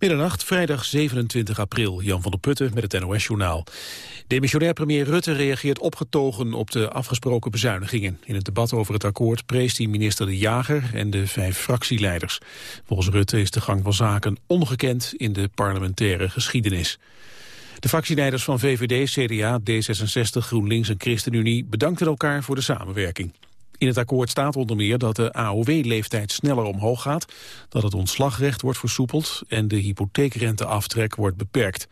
Middernacht, vrijdag 27 april. Jan van der Putten met het NOS-journaal. Demissionair premier Rutte reageert opgetogen op de afgesproken bezuinigingen. In het debat over het akkoord prees hij minister De Jager en de vijf fractieleiders. Volgens Rutte is de gang van zaken ongekend in de parlementaire geschiedenis. De fractieleiders van VVD, CDA, D66, GroenLinks en ChristenUnie bedankten elkaar voor de samenwerking. In het akkoord staat onder meer dat de AOW-leeftijd sneller omhoog gaat, dat het ontslagrecht wordt versoepeld en de hypotheekrenteaftrek wordt beperkt.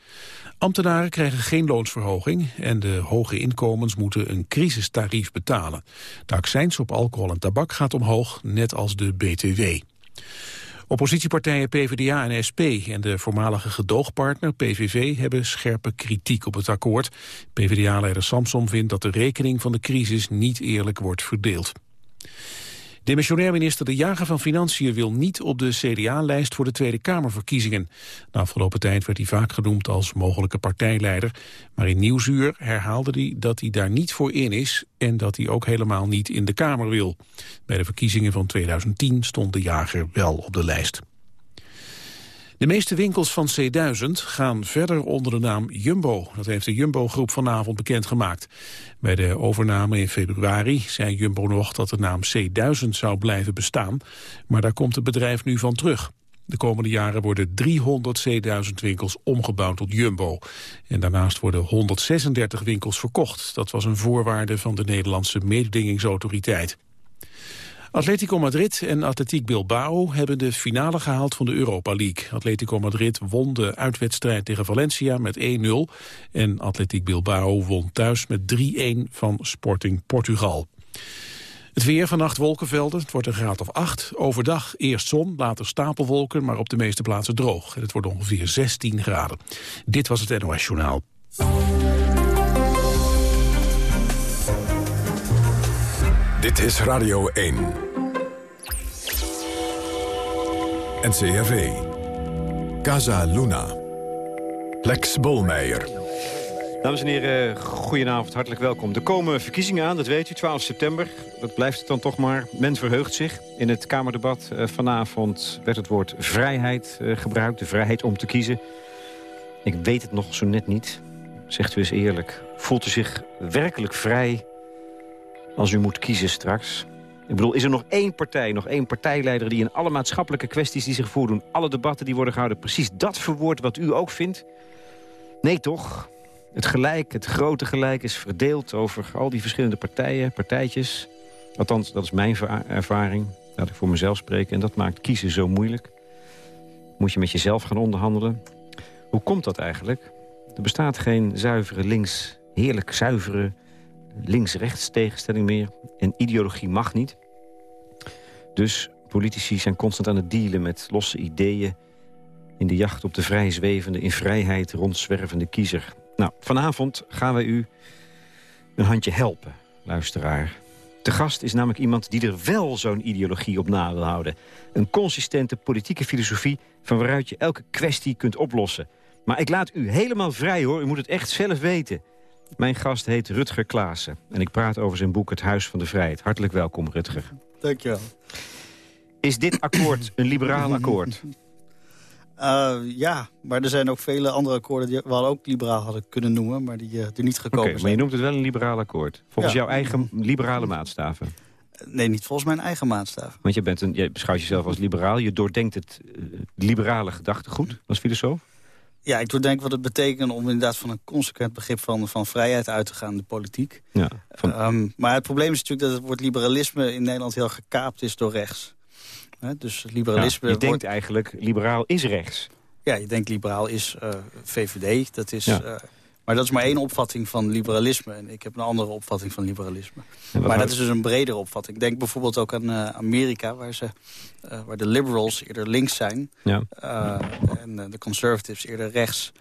Ambtenaren krijgen geen loonsverhoging en de hoge inkomens moeten een crisistarief betalen. De accijns op alcohol en tabak gaat omhoog, net als de BTW. Oppositiepartijen PvdA en SP en de voormalige gedoogpartner PVV hebben scherpe kritiek op het akkoord. PvdA-leider Samson vindt dat de rekening van de crisis niet eerlijk wordt verdeeld. Demissionair minister De Jager van Financiën wil niet op de CDA-lijst voor de Tweede Kamerverkiezingen. De afgelopen tijd werd hij vaak genoemd als mogelijke partijleider. Maar in Nieuwsuur herhaalde hij dat hij daar niet voor in is en dat hij ook helemaal niet in de Kamer wil. Bij de verkiezingen van 2010 stond De Jager wel op de lijst. De meeste winkels van C1000 gaan verder onder de naam Jumbo. Dat heeft de Jumbo-groep vanavond bekendgemaakt. Bij de overname in februari zei Jumbo nog dat de naam C1000 zou blijven bestaan. Maar daar komt het bedrijf nu van terug. De komende jaren worden 300 C1000 winkels omgebouwd tot Jumbo. En daarnaast worden 136 winkels verkocht. Dat was een voorwaarde van de Nederlandse mededingingsautoriteit. Atletico Madrid en Atletiek Bilbao hebben de finale gehaald van de Europa League. Atletico Madrid won de uitwedstrijd tegen Valencia met 1-0. En Atletiek Bilbao won thuis met 3-1 van Sporting Portugal. Het weer vannacht wolkenvelden, het wordt een graad of 8. Overdag eerst zon, later stapelwolken, maar op de meeste plaatsen droog. Het wordt ongeveer 16 graden. Dit was het NOS Journaal. Dit is Radio 1. NCRV. Casa Luna. Lex Bolmeijer. Dames en heren, goedenavond, hartelijk welkom. Er komen verkiezingen aan, dat weet u, 12 september. Dat blijft het dan toch maar. Men verheugt zich. In het Kamerdebat uh, vanavond werd het woord vrijheid uh, gebruikt. De vrijheid om te kiezen. Ik weet het nog zo net niet. Zegt u eens eerlijk. Voelt u zich werkelijk vrij als u moet kiezen straks? Ik bedoel, is er nog één partij, nog één partijleider... die in alle maatschappelijke kwesties die zich voordoen... alle debatten die worden gehouden, precies dat verwoord wat u ook vindt? Nee, toch? Het gelijk, het grote gelijk is verdeeld over al die verschillende partijen, partijtjes. Althans, dat is mijn ervaring. Laat ik voor mezelf spreken. En dat maakt kiezen zo moeilijk. Moet je met jezelf gaan onderhandelen. Hoe komt dat eigenlijk? Er bestaat geen zuivere links, heerlijk zuivere links-rechts tegenstelling meer. En ideologie mag niet. Dus politici zijn constant aan het dealen met losse ideeën... in de jacht op de vrij zwevende, in vrijheid rondzwervende kiezer. Nou, vanavond gaan wij u een handje helpen, luisteraar. De gast is namelijk iemand die er wel zo'n ideologie op na wil houden. Een consistente politieke filosofie van waaruit je elke kwestie kunt oplossen. Maar ik laat u helemaal vrij hoor, u moet het echt zelf weten. Mijn gast heet Rutger Klaassen en ik praat over zijn boek Het Huis van de Vrijheid. Hartelijk welkom, Rutger. Dankjewel. Is dit akkoord een liberaal akkoord? Uh, ja, maar er zijn ook vele andere akkoorden die we ook liberaal hadden kunnen noemen, maar die uh, er niet gekomen okay, zijn. Maar je noemt het wel een liberaal akkoord. Volgens jouw eigen liberale maatstaven. Nee, niet volgens mijn eigen maatstaven. Want je, bent een, je beschouwt jezelf als liberaal. Je doordenkt het uh, liberale gedachtegoed als filosoof. Ja, ik doordenk wat het betekent om inderdaad van een consequent begrip van, van vrijheid uit te gaan in de politiek. Ja, van... um, maar het probleem is natuurlijk dat het woord liberalisme in Nederland heel gekaapt is door rechts. dus liberalisme... je denkt eigenlijk, liberaal is rechts. Ja, je denkt liberaal is uh, VVD. Dat is, uh, maar dat is maar één opvatting van liberalisme. En ik heb een andere opvatting van liberalisme. Maar dat is dus een bredere opvatting. Denk bijvoorbeeld ook aan uh, Amerika, waar, ze, waar de liberals eerder links zijn. Ja. en de conservatives eerder rechts.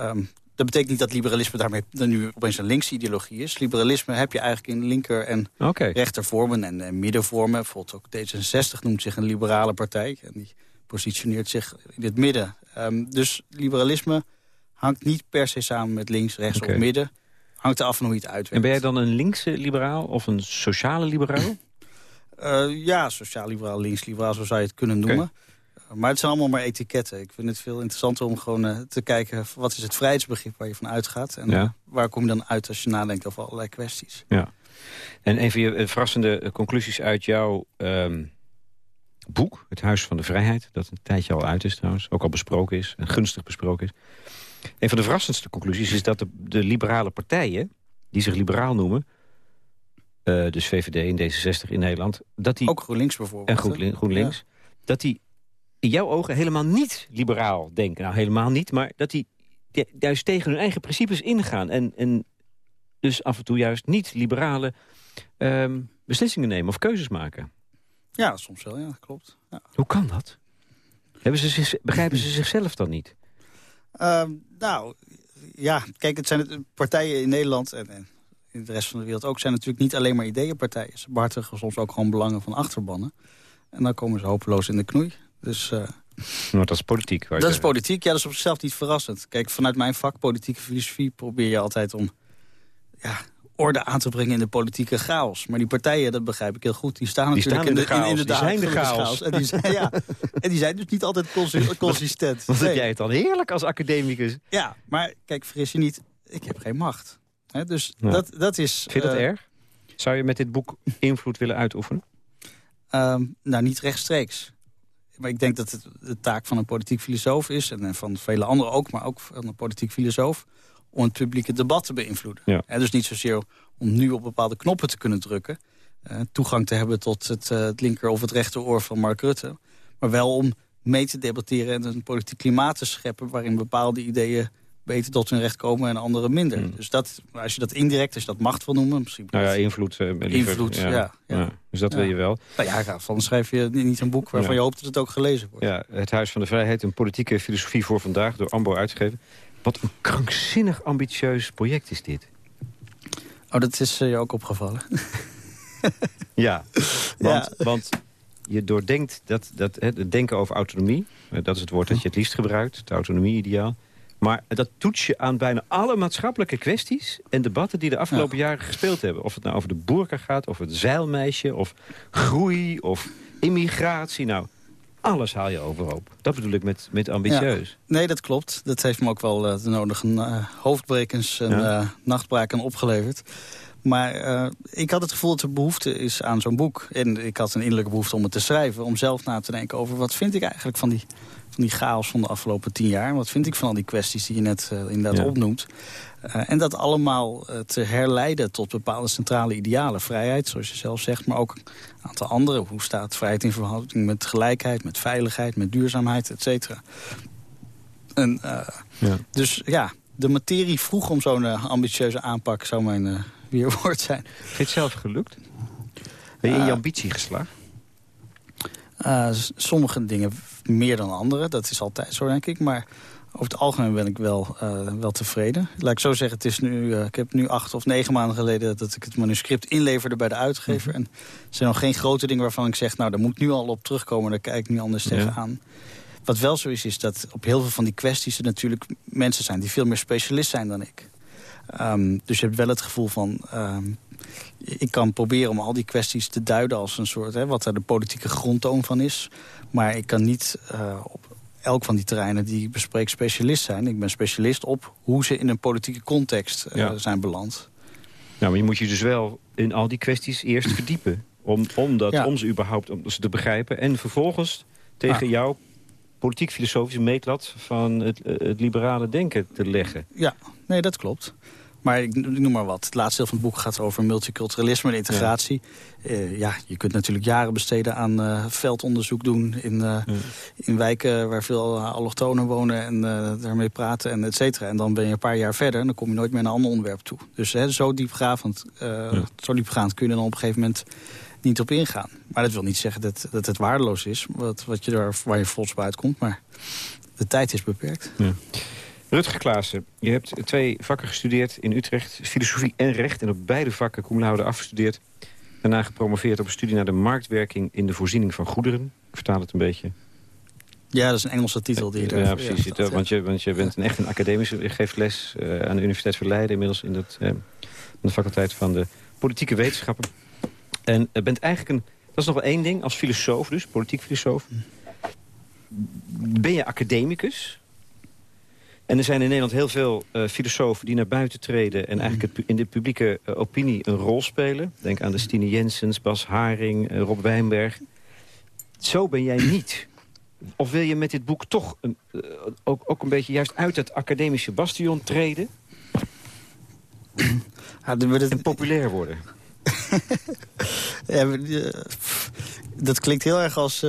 Um, dat betekent niet dat liberalisme daarmee dan nu opeens een linkse ideologie is. Liberalisme heb je eigenlijk in linker- en okay. rechtervormen en, en middenvormen. Bijvoorbeeld ook D66 noemt zich een liberale partij. En die positioneert zich in het midden. Um, dus liberalisme hangt niet per se samen met links, rechts okay. of midden. Hangt er af van hoe je het uitwerkt. En ben jij dan een linkse liberaal of een sociale liberaal? uh, ja, sociaal-liberaal, links-liberaal, zo zou je het kunnen noemen. maar het zijn allemaal maar etiketten. Ik vind het veel interessanter om gewoon te kijken... wat is het vrijheidsbegrip waar je van uitgaat... en waar kom je dan uit als je nadenkt over allerlei kwesties. Ja. En een van je verrassende conclusies uit jouw ehm, boek... Het Huis van de Vrijheid, dat een tijdje al uit is trouwens... ook al besproken is, en gunstig besproken is... Een van de verrassendste conclusies is dat de, de liberale partijen... die zich liberaal noemen... Uh, dus VVD en D66 in Nederland... Dat die, ook GroenLinks bijvoorbeeld. En GroenLinks. Dat die in jouw ogen helemaal niet liberaal denken. Nou, helemaal niet, maar dat die juist tegen hun eigen principes ingaan. En, en dus af en toe juist niet liberale um, beslissingen nemen of keuzes maken. Ja, soms wel, ja, klopt. Ja. Hoe kan dat? Hebben ze, begrijpen ze zichzelf dan niet? Uh, nou, ja, kijk, het zijn partijen in Nederland en, en, in de rest van de wereld ook... zijn natuurlijk niet alleen maar ideeënpartijen. Ze behartigen soms ook gewoon belangen van achterbannen. En dan komen ze hopeloos in de knoei. Dus... Uh, maar dat is politiek. Dat is politiek, ja, dat is op zichzelf niet verrassend. Kijk, vanuit mijn vak, politieke filosofie, probeer je altijd om... Ja, orde aan te brengen in de politieke chaos. Maar die partijen, dat begrijp ik heel goed, die staan natuurlijk in, de, chaos. in, de, die zijn de chaos. En, die zijn, ja, en die zijn dus niet altijd consistent. Wat heb jij het dan heerlijk als academicus? Ja, maar kijk, vergis je niet, ik heb geen macht. dus dat, dat is... Vind je dat uh, erg? Zou je met dit boek invloed willen uitoefenen? Uh, nou, niet rechtstreeks. Maar ik denk dat het de taak van een politiek filosoof is... en van vele anderen ook, maar ook van een politiek filosoof om het publieke debat te beïnvloeden. Ja. En dus niet zozeer om nu op bepaalde knoppen te kunnen drukken... Uh, toegang te hebben tot het, uh, het linker of het rechteroor van Mark Rutte... maar wel om mee te debatteren en een politiek klimaat te scheppen... waarin bepaalde ideeën beter tot hun recht komen en andere minder. Hmm. Dus dat, als je dat indirect, als je dat macht wil noemen... Misschien nou ja, invloed. Uh, invloed, ja. ja, ja. Dus dat wil je wel. Nou ja, van schrijf je niet een boek waarvan je hoopt dat het ook gelezen wordt. Ja, Het Huis van de Vrijheid, een politieke filosofie voor vandaag... door Ambo uitgegeven. Wat een krankzinnig ambitieus project is dit. Oh, dat is uh, je ook opgevallen. ja, want, want je doordenkt dat, dat het denken over autonomie... Eh, dat is het woord dat je het liefst gebruikt, het autonomie-ideaal... Maar dat toets je aan bijna alle maatschappelijke kwesties... en debatten die de afgelopen jaren gespeeld hebben. Of het nou over de boerka gaat, of het zeilmeisje... of groei, of immigratie. Nou, alles haal je overhoop. Dat bedoel ik met, met ambitieus. nee, dat klopt. Dat heeft me ook wel uh, de nodige uh, hoofdbrekens en ja. uh, nachtbraken opgeleverd. Maar ik had het gevoel dat er behoefte is aan zo'n boek. En ik had een innerlijke behoefte om het te schrijven. Om zelf na te denken over wat vind ik eigenlijk van die, van die chaos van de afgelopen tien jaar. Wat vind ik van al die kwesties die je net inderdaad ja. opnoemt. Uh, en dat allemaal uh, te herleiden tot bepaalde centrale idealen. Vrijheid, zoals je zelf zegt, maar ook een aantal andere. Hoe staat vrijheid in verhouding met gelijkheid, met veiligheid, met duurzaamheid, et cetera. En, ja. Dus ja, de materie vroeg om zo'n ambitieuze aanpak zou mijn weerwoord zijn. Je het zelf gelukt? Ben je in je ambitie geslaagd? sommige dingen meer dan andere, dat is altijd zo denk ik. Maar over het algemeen ben ik wel, uh, wel tevreden. Laat ik zo zeggen, het is nu, uh, ik heb nu acht of negen maanden geleden... dat ik het manuscript inleverde bij de uitgever. Mhm. En er zijn nog geen grote dingen waarvan ik zeg... nou, daar moet ik nu al op terugkomen, daar kijk ik nu anders tegenaan. Wat wel zo is, is dat op heel veel van die kwesties... er natuurlijk mensen zijn die veel meer specialist zijn dan ik. Um, dus je hebt wel het gevoel van... Um, ik kan proberen om al die kwesties te duiden als een soort... Hè, wat er de politieke grondtoon van is. Maar ik kan niet uh, op elk van die terreinen die ik bespreek specialist zijn. Ik ben specialist op hoe ze in een politieke context uh, ja. zijn beland. Nou, maar je moet je dus wel in al die kwesties eerst verdiepen. Om, om, dat, ja. om ze überhaupt om ze te begrijpen. En vervolgens tegen ah. jou politiek-filosofische meetlat van het, het liberale denken te leggen. Ja, nee, dat klopt. Maar ik noem maar wat. Het laatste deel van het boek gaat over multiculturalisme en integratie. Ja, uh, ja je kunt natuurlijk jaren besteden aan uh, veldonderzoek doen... In, ja. in wijken waar veel allochtonen wonen en daarmee praten en et cetera. En dan ben je een paar jaar verder en dan kom je nooit meer naar een ander onderwerp toe. Dus hè, zo, diepgaand, ja. zo diepgaand kun je dan op een gegeven moment niet op ingaan. Maar dat wil niet zeggen dat, dat het waardeloos is, wat, wat je daar, waar je volgens bij uitkomt. Maar de tijd is beperkt. Ja. Rutger Klaassen, je hebt twee vakken gestudeerd in Utrecht. Filosofie en recht. En op beide vakken cum laude afgestudeerd. Daarna gepromoveerd op een studie naar de marktwerking in de voorziening van goederen. Ik vertaal het een beetje. Ja, dat is een Engelse titel. Die je ja, precies. Ja, want, je, want je bent een echt een academische. Je geeft les uh, aan de Universiteit van Leiden. Inmiddels in dat, uh, de faculteit van de politieke wetenschappen. En uh, bent eigenlijk een... Dat is nog wel één ding als filosoof dus, politiek filosoof ben je academicus? En er zijn in Nederland heel veel uh, filosofen die naar buiten treden... en eigenlijk het, in de publieke uh, opinie een rol spelen. Denk aan de Stine Jensens, Bas Haring, uh, Rob Wijnberg. Zo ben jij niet. Of wil je met dit boek toch een, ook, ook een beetje juist uit het academische bastion treden? Ja, het... En populair worden? ja, dat klinkt heel erg als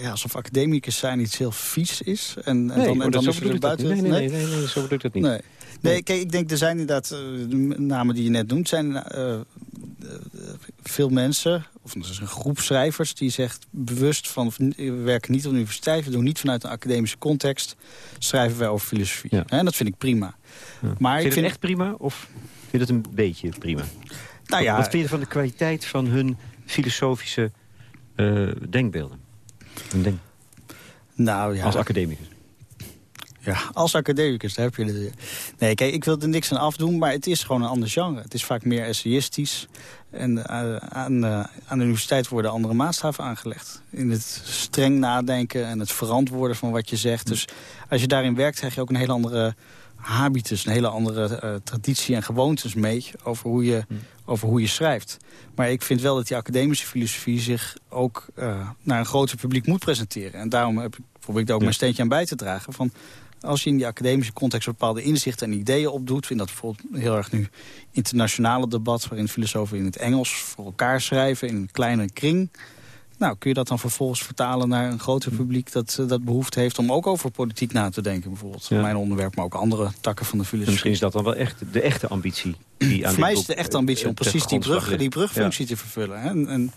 ja, alsof academicus zijn iets heel vies is. En, en nee, dan, en dan is er buiten... Nee, nee, nee, nee, nee, zo bedoel ik het niet. Nee. Nee, kijk, ik denk, er zijn inderdaad, uh, de namen die je net noemt, zijn uh, veel mensen, of er is een groep schrijvers, die zegt bewust van, we werken niet op de universiteit, we doen niet vanuit een academische context, schrijven wij over filosofie. Ja. En dat vind ik prima. Ja. Maar vind je het echt prima, of vind je het een beetje prima? Nou ja, Wat vind je van de kwaliteit van hun filosofische uh, denkbeelden? Denk. Nou ja. Als academicus. Ja, als academicus, daar heb je het. Nee, kijk, ik wil er niks aan afdoen, maar het is gewoon een ander genre. Het is vaak meer essayistisch. En uh, aan, uh, aan de universiteit worden andere maatstaven aangelegd. In het streng nadenken en het verantwoorden van wat je zegt. Dus als je daarin werkt, krijg je ook een hele andere habitus, een hele andere uh, traditie en gewoontes mee over hoe, je, hm. over hoe je schrijft. Maar ik vind wel dat die academische filosofie zich ook uh, naar een groter publiek moet presenteren. En daarom heb ik, probeer ik daar ook mijn steentje aan bij te dragen. Van, als je in die academische context bepaalde inzichten en ideeën opdoet... vind dat bijvoorbeeld heel erg nu internationale debat... waarin filosofen in het Engels voor elkaar schrijven in een kleine kring... Nou, kun je dat dan vervolgens vertalen naar een groter hm. publiek... dat, eh, dat behoefte heeft om ook over politiek na te denken, bijvoorbeeld. Mijn onderwerp, maar ook andere takken van de filosofie. misschien is dat dan wel echt de echte ambitie. Die aan Voor mij is de echte ambitie om precies die, brug, die brugfunctie te vervullen. Hè? En, en,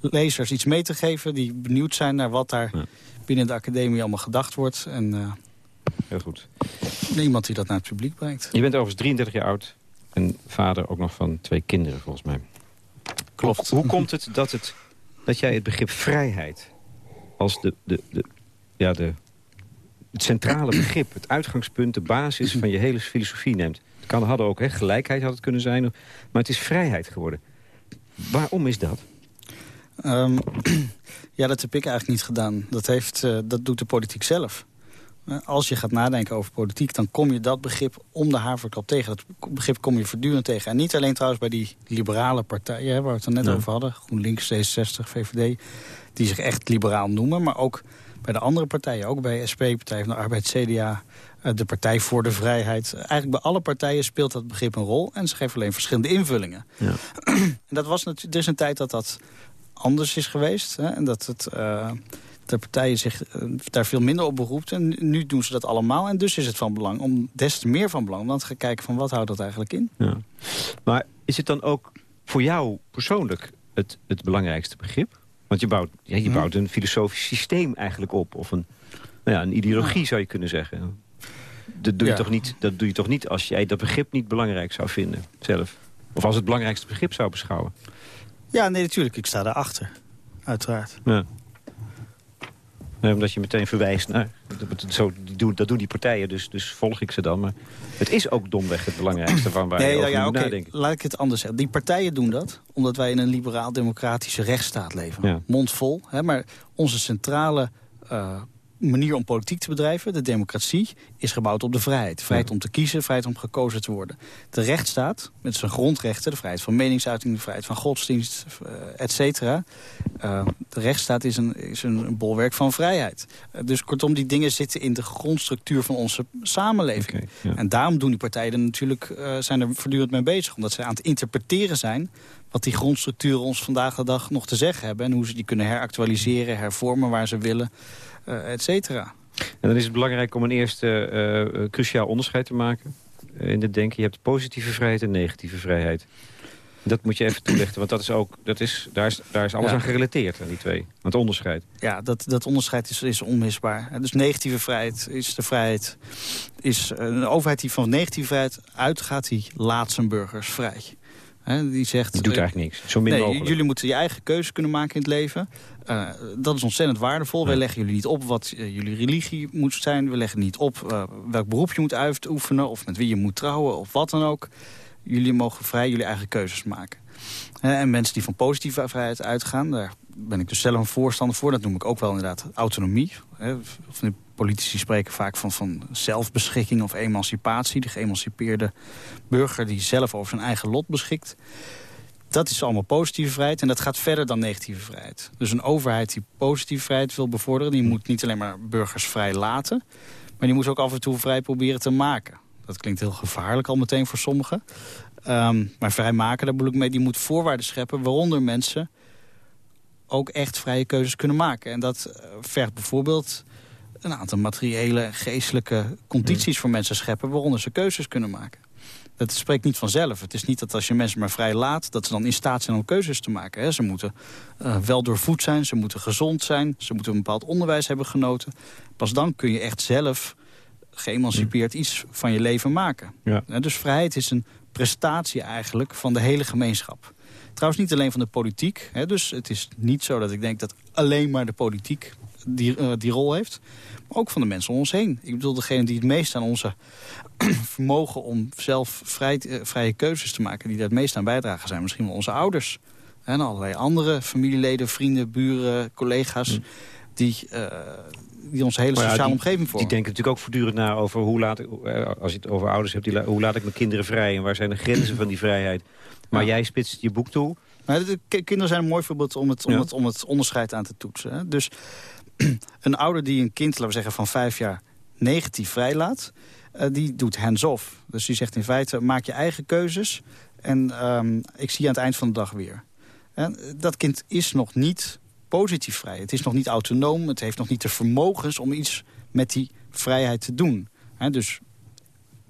lezers iets mee te geven die benieuwd zijn naar wat daar binnen de academie allemaal gedacht wordt. En, uh, Heel goed. Iemand die dat naar het publiek brengt. Je bent overigens 33 jaar oud en vader ook nog van twee kinderen, volgens mij. Klopt. Hoe komt het dat het dat jij het begrip vrijheid als de, de, de, ja, de, het centrale begrip, het uitgangspunt, de basis van je hele filosofie neemt. Het kan, hadden ook, hè, gelijkheid had het kunnen zijn, maar het is vrijheid geworden. Waarom is dat? Um, ja, dat heb ik eigenlijk niet gedaan. Dat, heeft, uh, dat doet de politiek zelf. Als je gaat nadenken over politiek, dan kom je dat begrip om de haverklap tegen. Dat begrip kom je voortdurend tegen. En niet alleen trouwens bij die liberale partijen, waar we het er net over hadden. GroenLinks, D66, VVD, die zich echt liberaal noemen. Maar ook bij de andere partijen, ook bij SP, Partij van de Arbeid, CDA, eh, de Partij voor de Vrijheid. Eigenlijk bij alle partijen speelt dat begrip een rol. En ze geven alleen verschillende invullingen. Ja. en dat was natuurlijk, er is een tijd dat dat anders is geweest. Hè, en dat het... Uh, de partijen zich eh, daar veel minder op beroept. En nu doen ze dat allemaal. En dus is het van belang om des te meer van belang... om dan te gaan kijken van wat houdt dat eigenlijk in. Ja. Maar is het dan ook voor jou persoonlijk het, het belangrijkste begrip? Want je bouwt, ja, je hm. bouwt een filosofisch systeem eigenlijk op. Of een, nou ja, een ideologie zou je kunnen zeggen. Dat doe, je toch niet, dat doe je toch niet als jij dat begrip niet belangrijk zou vinden zelf? Of als het belangrijkste begrip zou beschouwen? Ja, nee, natuurlijk. Ik sta daarachter. Uiteraard. Ja omdat je meteen verwijst naar... Zo, die doen, dat doen die partijen, dus, dus volg ik ze dan. Maar het is ook domweg het belangrijkste van waar nee, je over ja, okay. nadenken. Laat ik het anders zeggen. Die partijen doen dat omdat wij in een liberaal-democratische rechtsstaat leven. Ja. Mondvol. Hè, maar onze centrale uh, manier om politiek te bedrijven, de democratie, is gebouwd op de vrijheid. Vrijheid om te kiezen, vrijheid om gekozen te worden. De rechtsstaat, met zijn grondrechten, de vrijheid van meningsuiting, de vrijheid van godsdienst, uh, et cetera. Uh, de rechtsstaat is een, is een bolwerk van vrijheid. Uh, dus kortom, die dingen zitten in de grondstructuur van onze samenleving. Okay, ja. En daarom doen die partijen natuurlijk, zijn er voortdurend mee bezig. Omdat ze aan het interpreteren zijn wat die grondstructuren ons vandaag de dag nog te zeggen hebben. En hoe ze die kunnen heractualiseren, hervormen waar ze willen. Eh, et cetera. En dan is het belangrijk om een eerste uh, cruciaal onderscheid te maken in het denken. Je hebt positieve vrijheid en negatieve vrijheid. Dat moet je even toelichten, want dat is ook, dat is, daar, is, daar is alles aan gerelateerd, aan die twee. het onderscheid. Ja, dat, dat onderscheid is, is onmisbaar. Dus negatieve vrijheid is de vrijheid... is een overheid die van negatieve vrijheid uitgaat... die laat zijn burgers vrij die zegt... Die doet eigenlijk niks. Zo min nee, mogelijk. Jullie moeten je eigen keuze kunnen maken in het leven. Uh, dat is ontzettend waardevol. Wij leggen jullie niet op wat uh, jullie religie moet zijn. We leggen niet op uh, welk beroep je moet uitoefenen... of met wie je moet trouwen of wat dan ook. Jullie mogen vrij jullie eigen keuzes maken. en mensen die van positieve vrijheid uitgaan... daar ben ik dus zelf een voorstander voor. Dat noem ik ook wel inderdaad autonomie. Hè, van politici spreken vaak van, van zelfbeschikking of emancipatie. De geëmancipeerde burger die zelf over zijn eigen lot beschikt. Dat is allemaal positieve vrijheid en dat gaat verder dan negatieve vrijheid. Dus een overheid die positieve vrijheid wil bevorderen... die moet niet alleen maar burgers vrij laten... maar die moet ook af en toe vrij proberen te maken. Dat klinkt heel gevaarlijk al meteen voor sommigen. Um, maar vrijmaken, daar bedoel ik mee, die moet voorwaarden scheppen... waaronder mensen ook echt vrije keuzes kunnen maken. En dat eh, vergt bijvoorbeeld een aantal materiële geestelijke condities voor mensen scheppen... waaronder ze keuzes kunnen maken. Dat spreekt niet vanzelf. Het is niet dat als je mensen maar vrij laat... dat ze dan in staat zijn om keuzes te maken. Hè. Ze moeten uh, wel doorvoed zijn, ze moeten gezond zijn... ze moeten een bepaald onderwijs hebben genoten. Pas dan kun je echt zelf geëmancipeerd iets van je leven maken. Ja. dus vrijheid is een prestatie eigenlijk van de hele gemeenschap. Trouwens niet alleen van de politiek. Hè, dus het is niet zo dat ik denk dat alleen maar de politiek die, uh, die rol heeft. Maar ook van de mensen om ons heen. Ik bedoel, degene die het meest aan onze vermogen om zelf vrij, uh, vrije keuzes te maken... die daar het meest aan bijdragen zijn misschien wel onze ouders. En allerlei andere familieleden, vrienden, buren, collega's... Mm. die uh, die onze hele sociale omgeving voor. Die denken natuurlijk ook voortdurend na over hoe laat ik, als je het over ouders hebt, die, hoe laat ik mijn kinderen vrij en waar zijn de grenzen van die vrijheid. Maar jij spitst je boek toe. de kinderen zijn een mooi voorbeeld om het, om het, om het onderscheid aan te toetsen. Hè. Dus een ouder die een kind, laten we zeggen van vijf jaar, negatief vrijlaat... Uh, die doet hands-off. Dus die zegt in feite, maak je eigen keuzes... en um, ik zie je aan het eind van de dag weer. En dat kind is nog niet positief vrij. Het is nog niet autonoom, het heeft nog niet de vermogens... om iets met die vrijheid te doen. He, dus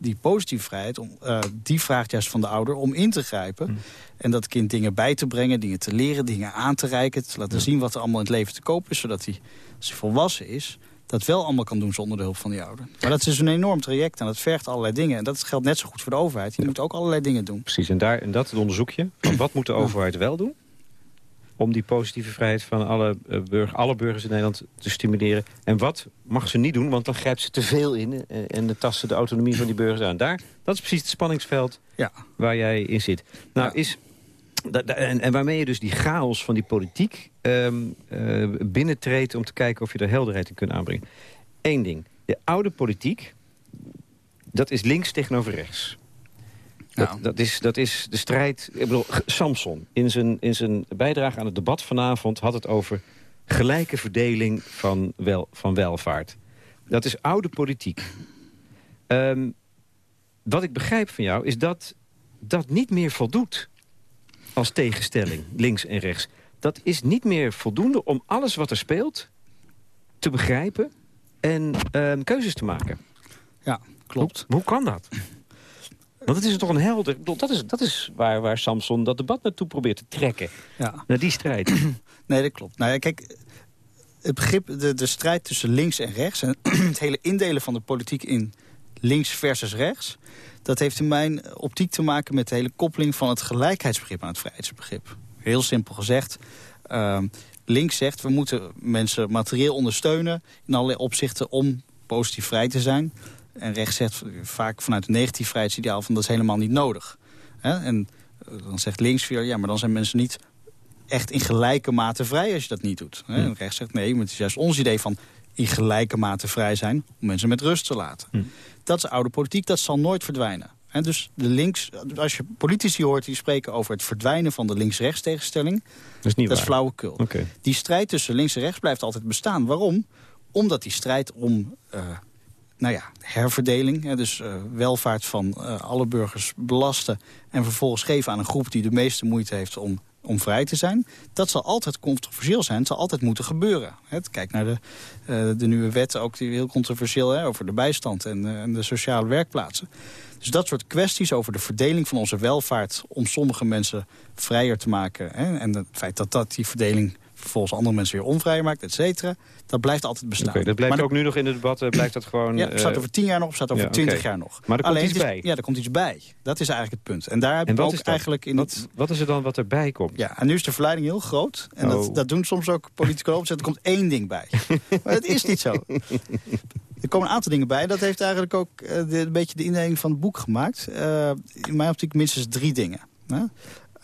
die positieve vrijheid, om, uh, die vraagt juist van de ouder om in te grijpen. Hmm. En dat kind dingen bij te brengen, dingen te leren, dingen aan te reiken. Te laten zien wat er allemaal in het leven te koop is. Zodat hij, als hij volwassen is, dat wel allemaal kan doen zonder de hulp van die ouder. Maar dat is een enorm traject en dat vergt allerlei dingen. En dat geldt net zo goed voor de overheid. Die moet ook allerlei dingen doen. Precies, en, daar, en dat onderzoek je. Wat moet de overheid wel doen? Om die positieve vrijheid van alle, uh, burger, alle burgers in Nederland te stimuleren. En wat mag ze niet doen, want dan grijpt ze te veel in... Uh, en de tasten de autonomie van die burgers aan. Daar, dat is precies het spanningsveld ja. waar jij in zit. Nou, is, en, en, waarmee je dus die chaos van die politiek um, uh, binnentreedt... om te kijken of je er helderheid in kunt aanbrengen. Eén ding. De oude politiek, dat is links tegenover rechts. Dat, dat, is, dat is de strijd... Ik bedoel, Samson in zijn, in zijn bijdrage aan het debat vanavond... had het over gelijke verdeling van, wel, van welvaart. Dat is oude politiek. Um, wat ik begrijp van jou is dat dat niet meer voldoet als tegenstelling, links en rechts. Dat is niet meer voldoende om alles wat er speelt te begrijpen en um, keuzes te maken. Ja, klopt. Hoe, hoe kan dat? Want het is toch een helder... Dat is, dat is waar, waar Samson dat debat naartoe probeert te trekken. Ja. Naar die strijd. Nee, dat klopt. Nou ja, kijk, het begrip, de, de strijd tussen links en rechts... en het hele indelen van de politiek in links versus rechts... dat heeft in mijn optiek te maken met de hele koppeling... van het gelijkheidsbegrip aan het vrijheidsbegrip. Heel simpel gezegd... Uh, links zegt, we moeten mensen materieel ondersteunen... in allerlei opzichten om positief vrij te zijn. En rechts zegt vaak vanuit een negatief vrijheidsideaal van dat is helemaal niet nodig. En eh, dan zegt links weer, ja, maar dan zijn mensen niet echt in gelijke mate vrij als je dat niet doet. En rechts zegt nee, maar het is juist ons idee van in gelijke mate vrij zijn om mensen met rust te laten. Hm. Dat is oude politiek, dat zal nooit verdwijnen. En dus de links, als je politici hoort die spreken over het verdwijnen van de links-rechts tegenstelling, dat is, niet dat is flauwekul. Die strijd tussen links en rechts blijft altijd bestaan. Waarom? Omdat die strijd om uh, nou ja, herverdeling. Dus uh, welvaart van uh, alle burgers belasten... en vervolgens geven aan een groep die de meeste moeite heeft om, om vrij te zijn. Dat zal altijd controversieel zijn. Het zal altijd moeten gebeuren. Kijk naar de, uh, de nieuwe wet, ook die heel controversieel... Hè, over de bijstand en, en de sociale werkplaatsen. Dus dat soort kwesties over de verdeling van onze welvaart... om sommige mensen vrijer te maken. Hè, en het feit dat, dat die verdeling vervolgens andere mensen weer onvrij maakt, et cetera. Dat blijft altijd bestaan. Okay, dat blijft ook nu nog in de debatten, blijft dat gewoon... Ja, het staat eh, over tien jaar nog, staat over twintig jaar nog. Maar er komt iets bij. Ja, er komt iets bij. Dat is eigenlijk het punt. En daar heb ik ook eigenlijk in wat, wat is er dan wat erbij komt? Ja, en nu is de verleiding heel groot. En dat, oh. dat doen soms ook politici. Er komt één ding bij. maar dat is niet zo. Er komen een aantal dingen bij. Dat heeft eigenlijk ook uh, de, een beetje de indeling van het boek gemaakt. Uh, in mijn optiek minstens drie dingen.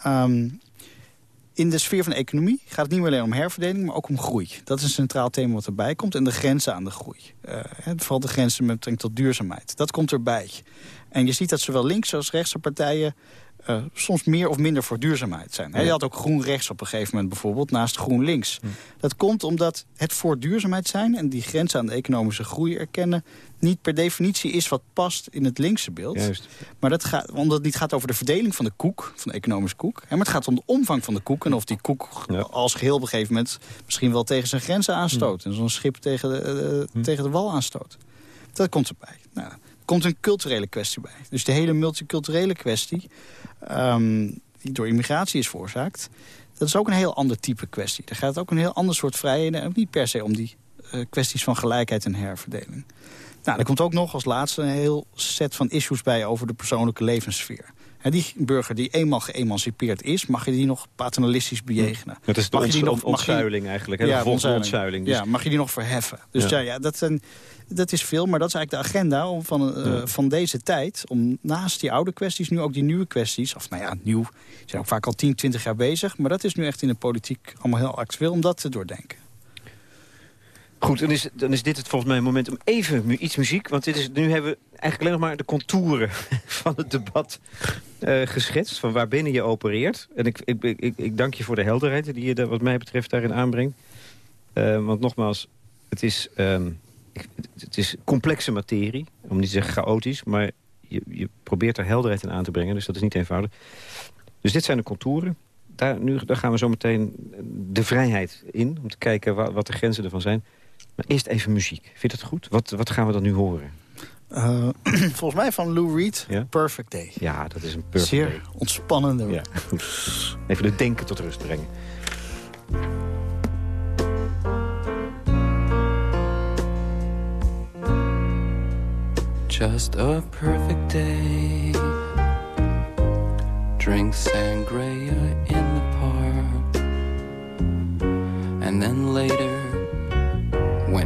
Um, in de sfeer van de economie gaat het niet alleen om herverdeling, maar ook om groei. Dat is een centraal thema wat erbij komt. En de grenzen aan de groei. Uh, vooral de grenzen met betrekking tot duurzaamheid. Dat komt erbij. En je ziet dat zowel links als rechtse partijen uh, soms meer of minder voor duurzaamheid zijn. Ja. Je had ook groen rechts op een gegeven moment bijvoorbeeld, naast groen links. Dat komt omdat het voor duurzaamheid zijn en die grens aan de economische groei erkennen... niet per definitie is wat past in het linkse beeld. Juist. Maar dat gaat, omdat het niet gaat over de verdeling van de koek, van de economische koek... maar het gaat om de omvang van de koek en of die koek als geheel op een gegeven moment... misschien wel tegen zijn grenzen aanstoot. En zo'n schip tegen de, tegen de wal aanstoot. Dat komt erbij. Nou, komt een culturele kwestie bij. Dus de hele multiculturele kwestie, um, die door immigratie is veroorzaakt... dat is ook een heel ander type kwestie. Daar gaat ook een heel ander soort vrijheden... en ook niet per se om die uh, kwesties van gelijkheid en herverdeling. Nou, er komt ook nog als laatste een heel set van issues bij... over de persoonlijke levenssfeer. En die burger die eenmaal geëmancipeerd is... mag je die nog paternalistisch bejegenen. Dat is de mag je die nog, ontzuiling eigenlijk. Hè? Ja, ontzuiling. Dus... Ja, mag je die nog verheffen. Dus ja, ja dat zijn dat is veel, maar dat is eigenlijk de agenda om van, uh, van deze tijd. Om naast die oude kwesties nu ook die nieuwe kwesties... of nou ja, nieuw, zijn ook vaak al 10, 20 jaar bezig... maar dat is nu echt in de politiek allemaal heel actueel om dat te doordenken. Goed, dan is, dan is dit het volgens mij moment om even iets muziek. Want dit is, nu hebben we eigenlijk alleen nog maar de contouren van het debat uh, geschetst. Van waar binnen je opereert. En ik, ik, ik, dank je voor de helderheid die je wat mij betreft daarin aanbrengt. Uh, want nogmaals, het is... Um, het is complexe materie, om niet te zeggen chaotisch... maar je, je probeert er helderheid in aan te brengen, dus dat is niet eenvoudig. Dus dit zijn de contouren. Daar, nu, daar gaan we zo meteen de vrijheid in, om te kijken wat de grenzen ervan zijn. Maar eerst even muziek. Vind je dat goed? Wat, wat gaan we dan nu horen? Uh, volgens mij van Lou Reed, Perfect Day. Ja, dat is een perfect Zeer day. ontspannende. Ja, goed. Even de denken tot rust brengen. just a perfect day. Drink sangria in the park. And then later,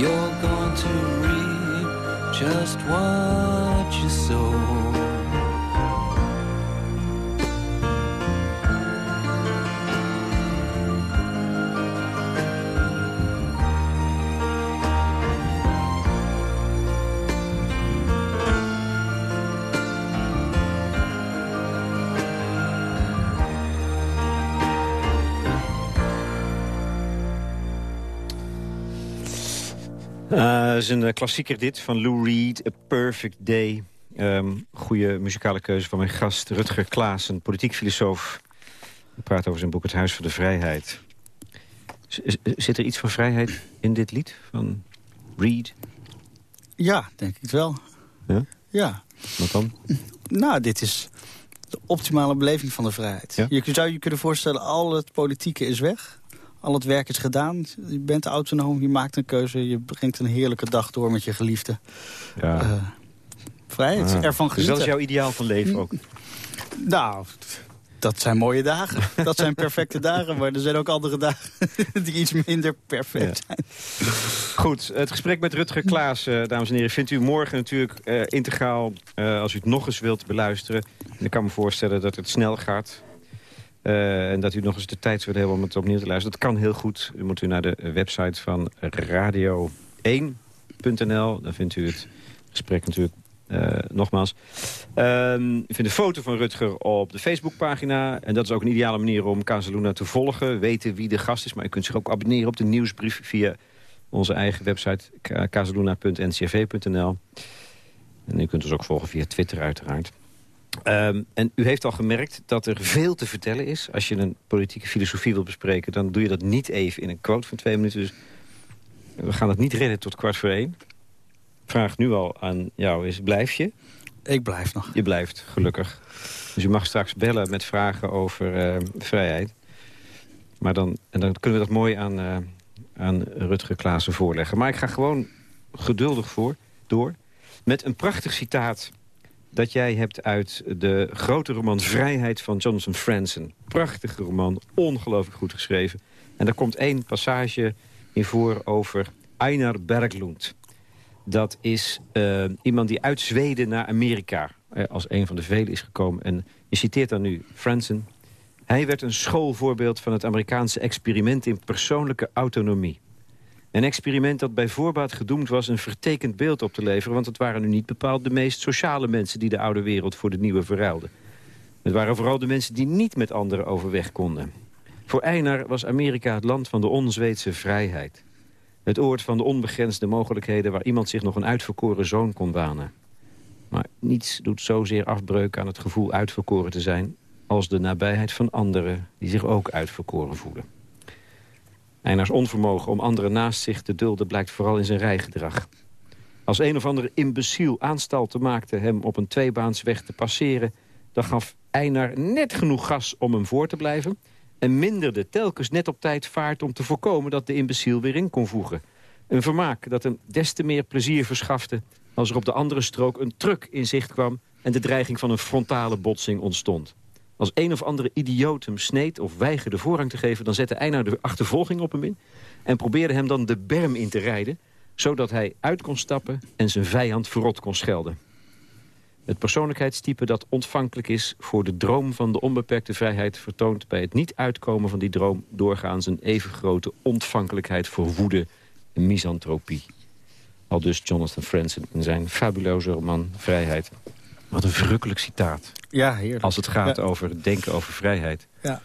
You're going to reap just what you sow. Is een uh, klassieker dit van Lou Reed, A Perfect Day. Um, goede muzikale keuze van mijn gast Rutger Klaassen, politiek filosoof. We praten over zijn boek Het Huis van de Vrijheid. Z zit er iets van vrijheid in dit lied van Reed? Ja, denk ik wel. Ja? Ja. Wat dan? Nou, dit is de optimale beleving van de vrijheid. Ja? Je zou je kunnen voorstellen, al het politieke is weg. Al het werk is gedaan. Je bent autonoom, je maakt een keuze. Je brengt een heerlijke dag door met je geliefde. Ja. Uh, vrijheid, Ah. ervan Dus genieten. dat is jouw ideaal van leven ook? Nou, dat zijn mooie dagen. Dat zijn perfecte dagen. Maar er zijn ook andere dagen die iets minder perfect zijn. Goed, het gesprek met Rutger Klaas, eh, dames en heren... vindt u morgen natuurlijk eh, integraal, eh, als u het nog eens wilt beluisteren. En ik kan me voorstellen dat het snel gaat. Uh, en dat u nog eens de tijd wilt hebben om het opnieuw te luisteren. Dat kan heel goed. U moet u naar de website van radio1.nl. Dan vindt u het gesprek natuurlijk uh, nogmaals. Um, u vindt een foto van Rutger op de Facebookpagina. En dat is ook een ideale manier om Casaluna te volgen. Weten wie de gast is. Maar u kunt zich ook abonneren op de nieuwsbrief via onze eigen website casaluna.ncv.nl. En u kunt ons ook volgen via Twitter uiteraard. Um, en u heeft al gemerkt dat er veel te vertellen is. Als je een politieke filosofie wilt bespreken... dan doe je dat niet even in een quote van twee minuten. Dus we gaan het niet redden tot kwart voor één. Vraag nu al aan jou is, blijf je? Ik blijf nog. Je blijft, gelukkig. Dus u mag straks bellen met vragen over uh, vrijheid. Maar dan, en dan kunnen we dat mooi aan, uh, aan Rutger Klaassen voorleggen. Maar ik ga gewoon geduldig voor, door... met een prachtig citaat dat jij hebt uit de grote roman Vrijheid van Jonathan Franzen. Prachtige roman, ongelooflijk goed geschreven. En daar komt één passage in voor over Einar Berglund. Dat is uh, iemand die uit Zweden naar Amerika uh, als een van de velen is gekomen. En je citeert dan nu Franzen. Hij werd een schoolvoorbeeld van het Amerikaanse experiment in persoonlijke autonomie. Een experiment dat bij voorbaat gedoemd was een vertekend beeld op te leveren... want het waren nu niet bepaald de meest sociale mensen... die de oude wereld voor de nieuwe verruilden. Het waren vooral de mensen die niet met anderen overweg konden. Voor Einar was Amerika het land van de on-Zweedse vrijheid. Het oord van de onbegrensde mogelijkheden... waar iemand zich nog een uitverkoren zoon kon banen. Maar niets doet zozeer afbreuk aan het gevoel uitverkoren te zijn... als de nabijheid van anderen die zich ook uitverkoren voelen. Einars onvermogen om anderen naast zich te dulden blijkt vooral in zijn rijgedrag. Als een of andere imbeciel aanstalten maakte hem op een tweebaansweg te passeren... dan gaf Einar net genoeg gas om hem voor te blijven... en minderde telkens net op tijd vaart om te voorkomen dat de imbeciel weer in kon voegen. Een vermaak dat hem des te meer plezier verschafte... als er op de andere strook een truck in zicht kwam... en de dreiging van een frontale botsing ontstond. Als een of andere idioot hem sneed of weigerde voorrang te geven... dan zette Einar de achtervolging op hem in... en probeerde hem dan de berm in te rijden... zodat hij uit kon stappen en zijn vijand verrot kon schelden. Het persoonlijkheidstype dat ontvankelijk is voor de droom van de onbeperkte vrijheid... vertoont bij het niet uitkomen van die droom doorgaans een even grote ontvankelijkheid voor woede en misantropie. Al dus Jonathan Franzen in zijn fabuloze roman Vrijheid. Wat een verrukkelijk citaat. Ja, heerlijk. Als het gaat ja. over het denken over vrijheid. Ja.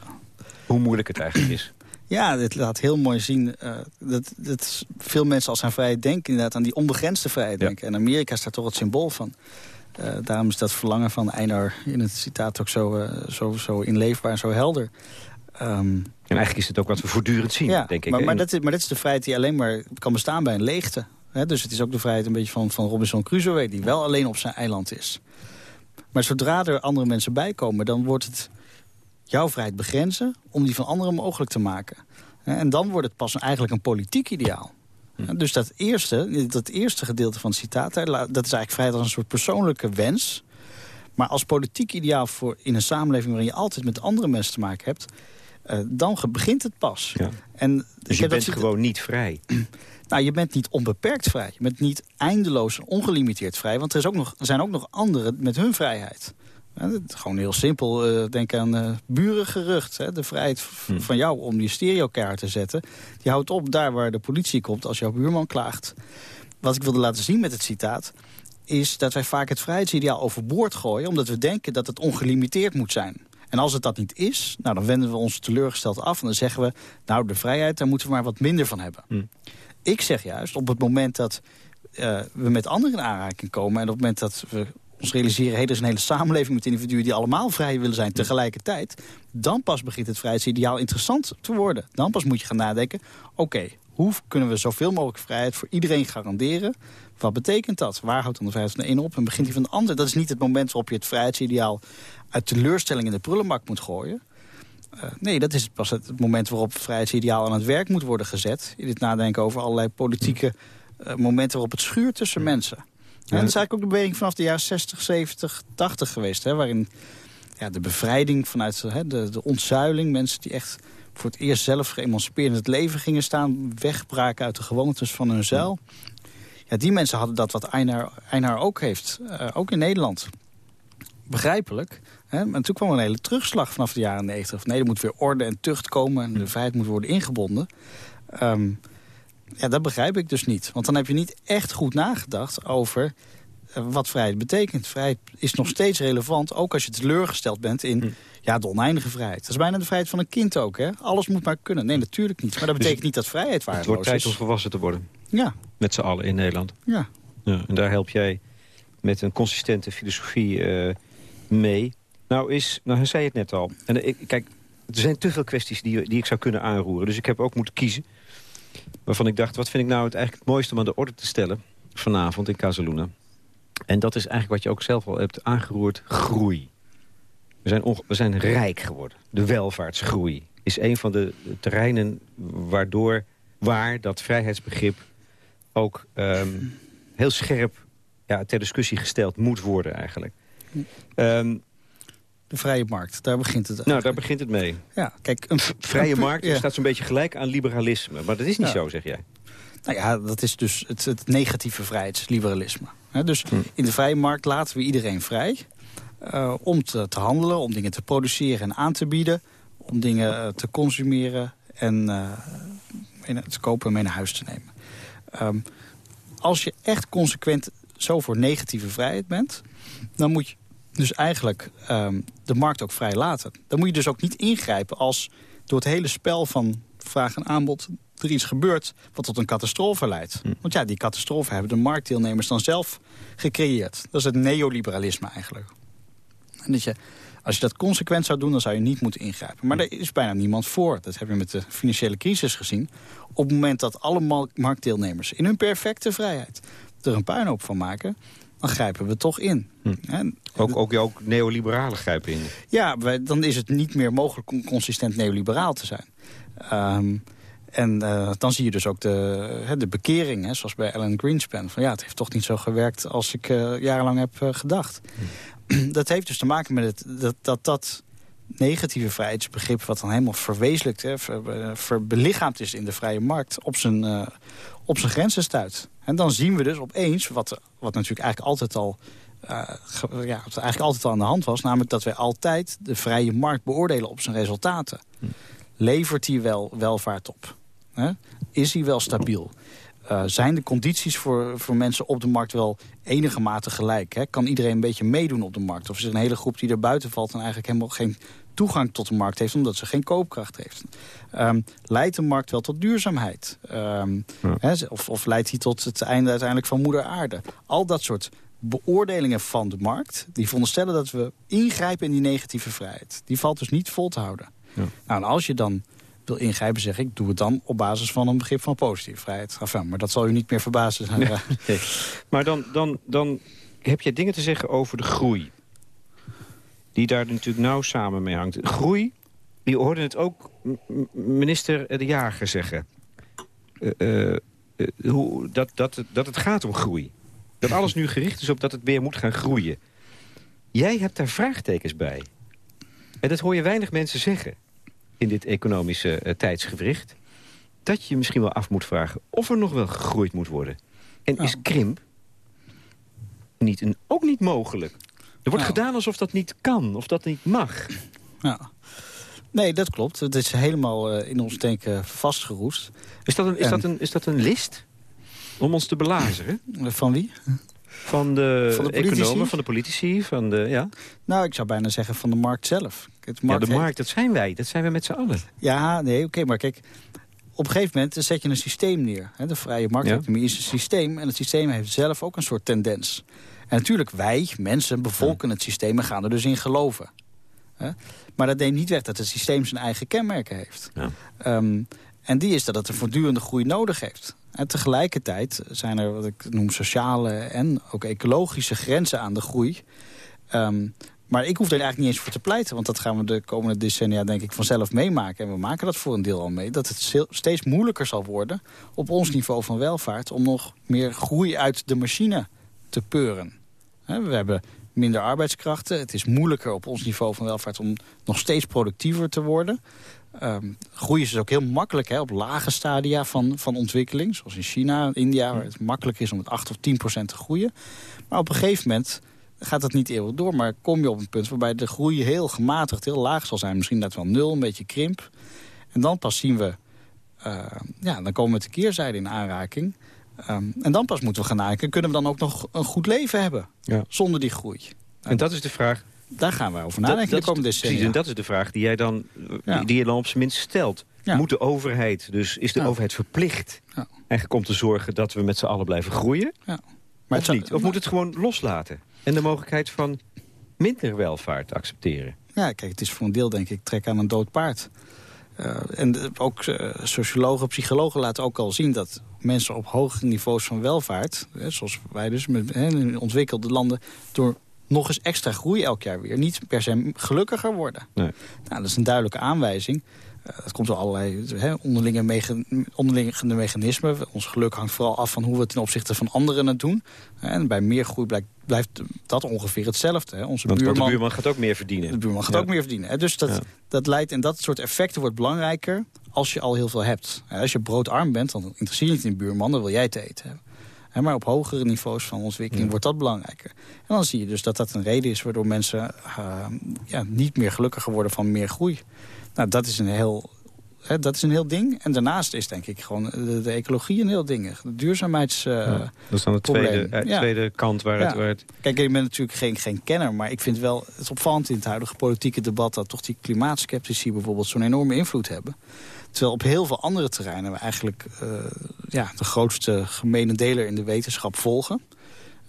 Hoe moeilijk het eigenlijk is. Ja, dit laat heel mooi zien uh, dat, dat veel mensen als aan vrijheid denken... inderdaad aan die onbegrensde vrijheid Ja. denken. En Amerika is daar toch het symbool van. Uh, daarom is dat verlangen van Einar in het citaat ook zo, uh, zo, zo inleefbaar en zo helder. Um, En eigenlijk is het ook wat we voortdurend zien, ja, denk ik. Maar, maar, dat is, maar dat is de vrijheid die alleen maar kan bestaan bij een leegte. Dus het is ook de vrijheid een beetje van, van Robinson Crusoe... die wel alleen op zijn eiland is. Maar zodra er andere mensen bij komen... dan wordt het jouw vrijheid begrenzen om die van anderen mogelijk te maken. En dan wordt het pas eigenlijk een politiek ideaal. Hm. Dus dat eerste, dat eerste gedeelte van het citaat... dat is eigenlijk vrijheid als een soort persoonlijke wens... Maar als politiek ideaal voor in een samenleving waarin je altijd met andere mensen te maken hebt... Uh, dan begint het pas. Ja. En dus je bent gewoon niet vrij? Nou, je bent niet onbeperkt vrij. Je bent niet eindeloos ongelimiteerd vrij. Want er, is ook nog, er zijn ook nog anderen met hun vrijheid. gewoon heel simpel. Uh, denk aan uh, burengerucht. Hè? De vrijheid hm. van jou om je stereokaart te zetten. Die houdt op daar waar de politie komt als jouw buurman klaagt. Wat ik wilde laten zien met het citaat is dat wij vaak het vrijheidsideaal overboord gooien... omdat we denken dat het ongelimiteerd moet zijn. En als het dat niet is, nou, dan wenden we ons teleurgesteld af... en dan zeggen we, nou, de vrijheid, daar moeten we maar wat minder van hebben. Hm. Ik zeg juist, op het moment dat uh, we met anderen in aanraking komen... en op het moment dat we ons realiseren... Hey, er is een hele samenleving met individuen die allemaal vrij willen zijn tegelijkertijd... dan pas begint het vrijheidsideaal interessant te worden. Dan pas moet je gaan nadenken, oké, hoe kunnen we zoveel mogelijk vrijheid voor iedereen garanderen? Wat betekent dat? Waar houdt dan de vrijheid van de ene op en begint die van de ander? Dat is niet het moment waarop je het vrijheidsideaal uit teleurstelling in de prullenbak moet gooien. Uh, nee, dat is pas het moment waarop vrijheidsideaal aan het werk moet worden gezet. In het nadenken over allerlei politieke uh, momenten waarop het schuurt tussen mensen. En dat is eigenlijk ook de beweging vanaf de jaren 60, 70, 80 geweest. Hè, waarin ja, de bevrijding vanuit hè, de, de ontzuiling, mensen die echt voor het eerst zelf geëmancipeerd in het leven gingen staan... wegbraken uit de gewoontes van hun zeil. Ja, die mensen hadden dat wat Einar, ook heeft, uh, ook in Nederland. Begrijpelijk. Maar toen kwam een hele terugslag vanaf de jaren negentig. Nee, er moet weer orde en tucht komen en de vrijheid moet worden ingebonden. Um, ja, dat begrijp ik dus niet. Want dan heb je niet echt goed nagedacht over uh, wat vrijheid betekent. Vrijheid is nog steeds relevant, ook als je teleurgesteld bent in... Hm. Ja, de oneindige vrijheid. Dat is bijna de vrijheid van een kind ook, hè? Alles moet maar kunnen. Nee, natuurlijk niet. Maar dat dus betekent niet dat vrijheid waardeloos is. Het wordt tijd om volwassen te worden. Ja. Met z'n allen in Nederland. Ja. ja. En daar help jij met een consistente filosofie uh, mee. Nou, is, nou, hij zei het net al. En ik, kijk, er zijn te veel kwesties die, die ik zou kunnen aanroeren. Dus ik heb ook moeten kiezen. Waarvan ik dacht, wat vind ik nou het, eigenlijk het mooiste om aan de orde te stellen... vanavond in Casaluna. En dat is eigenlijk wat je ook zelf al hebt aangeroerd, groei. We zijn, we zijn rijk geworden. De welvaartsgroei is een van de terreinen waardoor, waar dat vrijheidsbegrip ook um, heel scherp ja, ter discussie gesteld moet worden eigenlijk. Um, de vrije markt, daar begint het Nou, daar begint het mee. Ja, kijk, een vrije markt ja. staat zo'n beetje gelijk aan liberalisme. Maar dat is niet zo, zeg jij. Nou ja, dat is dus het, het negatieve vrijheidsliberalisme. dus hm. in de vrije markt laten we iedereen vrij. Uh, om te, te, handelen, om dingen te produceren en aan te bieden. Om dingen uh, te consumeren en uh, te kopen en mee naar huis te nemen. Um, als je echt consequent zo voor negatieve vrijheid bent... dan moet je dus eigenlijk um, de markt ook vrij laten. Dan moet je dus ook niet ingrijpen als door het hele spel van vraag en aanbod er iets gebeurt wat tot een catastrofe leidt. Hm. Want ja, die catastrofe hebben de marktdeelnemers dan zelf gecreëerd. Dat is het neoliberalisme eigenlijk. En dat je, als je dat consequent zou doen, dan zou je niet moeten ingrijpen. Maar daar is bijna niemand voor. Dat hebben we met de financiële crisis gezien. Op het moment dat alle marktdeelnemers in hun perfecte vrijheid er een puinhoop van maken dan grijpen we toch in. Hm. ook, ook, ook neoliberalen grijpen in? Ja, dan is het niet meer mogelijk om consistent neoliberaal te zijn. Um, en uh, dan zie je dus ook de, de bekering, hè, zoals bij Alan Greenspan. Van ja, het heeft toch niet zo gewerkt als ik uh, jarenlang heb uh, gedacht. Hm. Dat heeft dus te maken met het, dat, dat dat negatieve vrijheidsbegrip... wat dan helemaal verwezenlijkt, hè, ver, verbelichaamd is in de vrije markt... op zijn, op zijn grenzen stuit. En dan zien we dus opeens, wat, wat natuurlijk eigenlijk altijd al... Uh, ja, eigenlijk altijd al aan de hand was... namelijk dat wij altijd de vrije markt beoordelen op zijn resultaten. Levert hij wel welvaart op? Hè? Is hij wel stabiel? Uh, zijn de condities voor, voor mensen op de markt wel enige mate gelijk? Hè? Kan iedereen een beetje meedoen op de markt? Of is er een hele groep die er buiten valt... en eigenlijk helemaal geen toegang tot de markt heeft... omdat ze geen koopkracht heeft? Um, leidt de markt wel tot duurzaamheid? Um, hè, of, of leidt hij tot het einde uiteindelijk van moeder aarde? Al dat soort beoordelingen van de markt... die veronderstellen dat we ingrijpen in die negatieve vrijheid. Die valt dus niet vol te houden. Ja. Nou, en als je dan wil ingrijpen, zeg ik, doe het dan op basis van een begrip van positieve vrijheid. Enfin, maar dat zal u niet meer verbazen. Nee, nee. Maar dan, dan, dan heb je dingen te zeggen over de groei. Die daar natuurlijk nauw samen mee hangt. Groei, je hoorde het ook minister De Jager zeggen. Uh, uh, hoe, dat, dat, dat het gaat om groei. Dat alles nu gericht is op dat het weer moet gaan groeien. Jij hebt daar vraagtekens bij. En dat hoor je weinig mensen zeggen. in dit economische uh, tijdsgewricht... dat je je misschien wel af moet vragen of er nog wel gegroeid moet worden. En is krimp niet een, ook niet mogelijk? Er wordt gedaan alsof dat niet kan, of dat niet mag. Ja. Nee, dat klopt. Het is helemaal uh, in ons denken vastgeroest. Is dat, een, is, dat een, is dat een list om ons te belazeren? Van wie? Van de, van de economen, van de politici, van de, ja. Nou, ik zou bijna zeggen van de markt zelf. Het markt ja, de markt, dat zijn wij. Dat zijn wij met z'n allen. Ja, nee, oké, maar kijk... Op een gegeven moment zet je een systeem neer. De vrije markteconomie is een systeem. En het systeem heeft zelf ook een soort tendens. En natuurlijk, wij, mensen, bevolken het systeem en gaan er dus in geloven. Maar dat neemt niet weg dat het systeem zijn eigen kenmerken heeft. Ja. Um, en die is dat het een voortdurende groei nodig heeft. En tegelijkertijd zijn er wat ik noem sociale en ook ecologische grenzen aan de groei. Um, maar ik hoef er eigenlijk niet eens voor te pleiten. Want dat gaan we de komende decennia denk ik vanzelf meemaken. En we maken dat voor een deel al mee. Dat het steeds moeilijker zal worden op ons niveau van welvaart... om nog meer groei uit de machine te peuren. We hebben minder arbeidskrachten. Het is moeilijker op ons niveau van welvaart om nog steeds productiever te worden. Um, groei is dus ook heel makkelijk hè, op lage stadia van, van ontwikkeling. Zoals in China, India, waar het makkelijk is om het 8 of 10 procent te groeien. Maar op een gegeven moment gaat dat niet eeuwig door. Maar kom je op een punt waarbij de groei heel gematigd, heel laag zal zijn. Misschien dat wel nul, een beetje krimp. En dan pas zien we, uh, ja, dan komen we met de keerzijde in aanraking. Um, en dan pas moeten we gaan nadenken, kunnen we dan ook nog een goed leven hebben ja. zonder die groei? En dat is de vraag, daar gaan we over nadenken dat, de komende Precies, en dat is de vraag die jij dan, die je dan op zijn minst stelt. Moet de overheid, dus is de overheid verplicht... eigenlijk om te zorgen dat we met z'n allen blijven groeien? Maar of niet? Of moet het gewoon loslaten? En de mogelijkheid van minder welvaart accepteren? Ja, kijk, het is voor een deel denk ik trek aan een dood paard. Uh, en ook uh, sociologen, psychologen laten ook al zien dat mensen op hoge niveaus van welvaart... Hè, zoals wij dus met, hè, in ontwikkelde landen... door nog eens extra groei elk jaar weer. Niet per se gelukkiger worden. Nee. Nou, dat is een duidelijke aanwijzing. Uh, dat komt door allerlei he, onderlinge, mechanismen. Ons geluk hangt vooral af van hoe we ten opzichte van anderen het doen. En bij meer groei blijkt, blijft dat ongeveer hetzelfde. Hè. Onze buurman, de buurman gaat ook meer verdienen. De buurman gaat ook meer verdienen. Dus dat, dat leidt en dat soort effecten wordt belangrijker als je al heel veel hebt. Als je broodarm bent, dan interesseer je niet in de buurman, dan wil jij te eten hebben maar op hogere niveaus van ontwikkeling wordt dat belangrijker. En dan zie je dus dat dat een reden is waardoor mensen uh, ja, niet meer gelukkiger worden van meer groei. Nou, dat is een heel He, dat is een heel ding. En daarnaast is denk ik gewoon de, de ecologie een heel ding. De duurzaamheids uh, ja, Dat is dan de tweede, uh, tweede kant waar, het, waar het... Kijk, ik ben natuurlijk geen, geen kenner. Maar ik vind wel het opvallend in het huidige politieke debat... dat toch die klimaatskeptici bijvoorbeeld zo'n enorme invloed hebben. Terwijl op heel veel andere terreinen we eigenlijk uh, ja, de grootste gemene deler in de wetenschap volgen.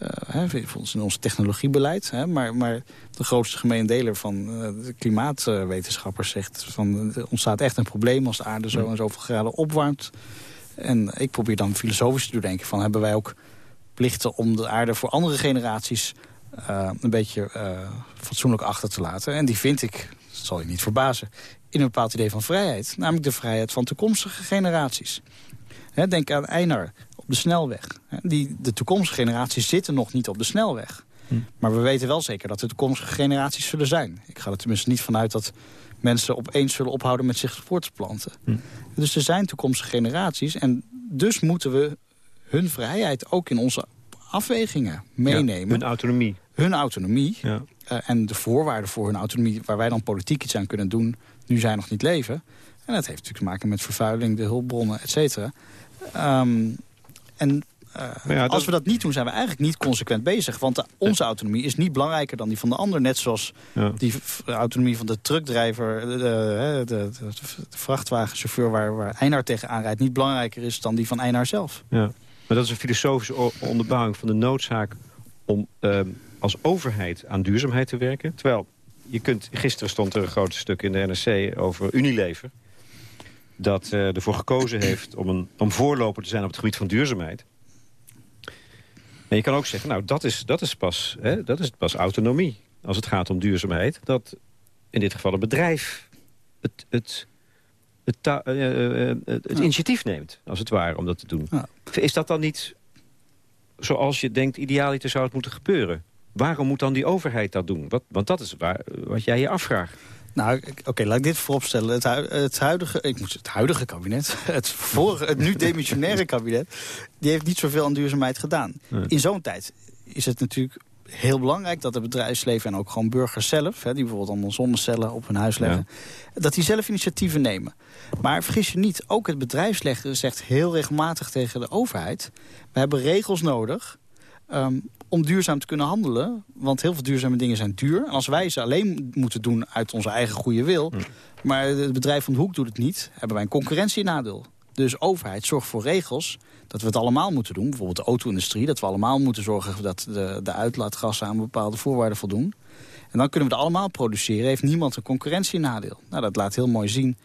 Uh, hè, in ons technologiebeleid. Hè, maar, maar de grootste gemene deler van uh, de klimaatwetenschappers zegt... Van, er ontstaat echt een probleem als de aarde zo en zoveel graden opwarmt. En ik probeer dan filosofisch te denken van... hebben wij ook plichten om de aarde voor andere generaties... Uh, een beetje fatsoenlijk achter te laten. En die vind ik, dat zal je niet verbazen in een bepaald idee van vrijheid. Namelijk de vrijheid van toekomstige generaties. denk aan Einar op de snelweg. die, de toekomstige generaties zitten nog niet op de snelweg. Hm. Maar we weten wel zeker dat er toekomstige generaties zullen zijn. Ik ga er tenminste niet vanuit dat mensen opeens zullen ophouden met zich voort te planten. Hm. Dus er zijn toekomstige generaties. En dus moeten we hun vrijheid ook in onze afwegingen meenemen. hun autonomie. Hun autonomie. Ja. Uh, en de voorwaarden voor hun autonomie... waar wij dan politiek iets aan kunnen doen nu zij nog niet leven. En dat heeft natuurlijk te maken met vervuiling, de hulpbronnen, et cetera. Ehm, en uh, als we dat niet doen, zijn we eigenlijk niet consequent bezig. Want onze autonomie is niet belangrijker dan die van de ander. Net zoals die autonomie van de truckdrijver, de, de, de, de vrachtwagenchauffeur... waar, waar Einar tegenaan rijdt, niet belangrijker is dan die van Einar zelf. Ja. Maar dat is een filosofische onderbouwing van de noodzaak... om uh, als overheid aan duurzaamheid te werken. Terwijl je kunt, gisteren stond er een groot stuk in de NRC over Unilever. Dat uh, ervoor gekozen heeft om, een, om voorloper te zijn op het gebied van duurzaamheid. En je kan ook zeggen, nou, dat is, dat is, pas, hè, dat is pas autonomie. Als het gaat om duurzaamheid. Dat in dit geval een bedrijf het, het, het, uh, uh, het initiatief neemt, als het ware, om dat te doen. Is dat dan niet zoals je denkt, idealiter zou het moeten gebeuren? Waarom moet dan die overheid dat doen? Wat, want dat is waar, wat jij je afvraagt. Nou, oké, laat ik dit vooropstellen. Het, het, huidige, ik moet, het huidige kabinet, het, vorige, het nu demissionaire kabinet... die heeft niet zoveel aan duurzaamheid gedaan. Nee. In zo'n tijd is het natuurlijk heel belangrijk... dat het bedrijfsleven en ook gewoon burgers zelf... Hè, die bijvoorbeeld allemaal zonnecellen op hun huis leggen... dat die zelf initiatieven nemen. Maar vergis je niet, ook het bedrijfsleven zegt heel regelmatig tegen de overheid... we hebben regels nodig ehm, om duurzaam te kunnen handelen. Want heel veel duurzame dingen zijn duur. En als wij ze alleen moeten doen uit onze eigen goede wil... maar het bedrijf van de hoek doet het niet... hebben wij een concurrentienadeel. Dus overheid zorgt voor regels dat we het allemaal moeten doen. Bijvoorbeeld de auto-industrie. Dat we allemaal moeten zorgen dat de, de uitlaatgassen aan bepaalde voorwaarden voldoen. En dan kunnen we het allemaal produceren. Heeft niemand een concurrentienadeel. Nou, dat laat heel mooi zien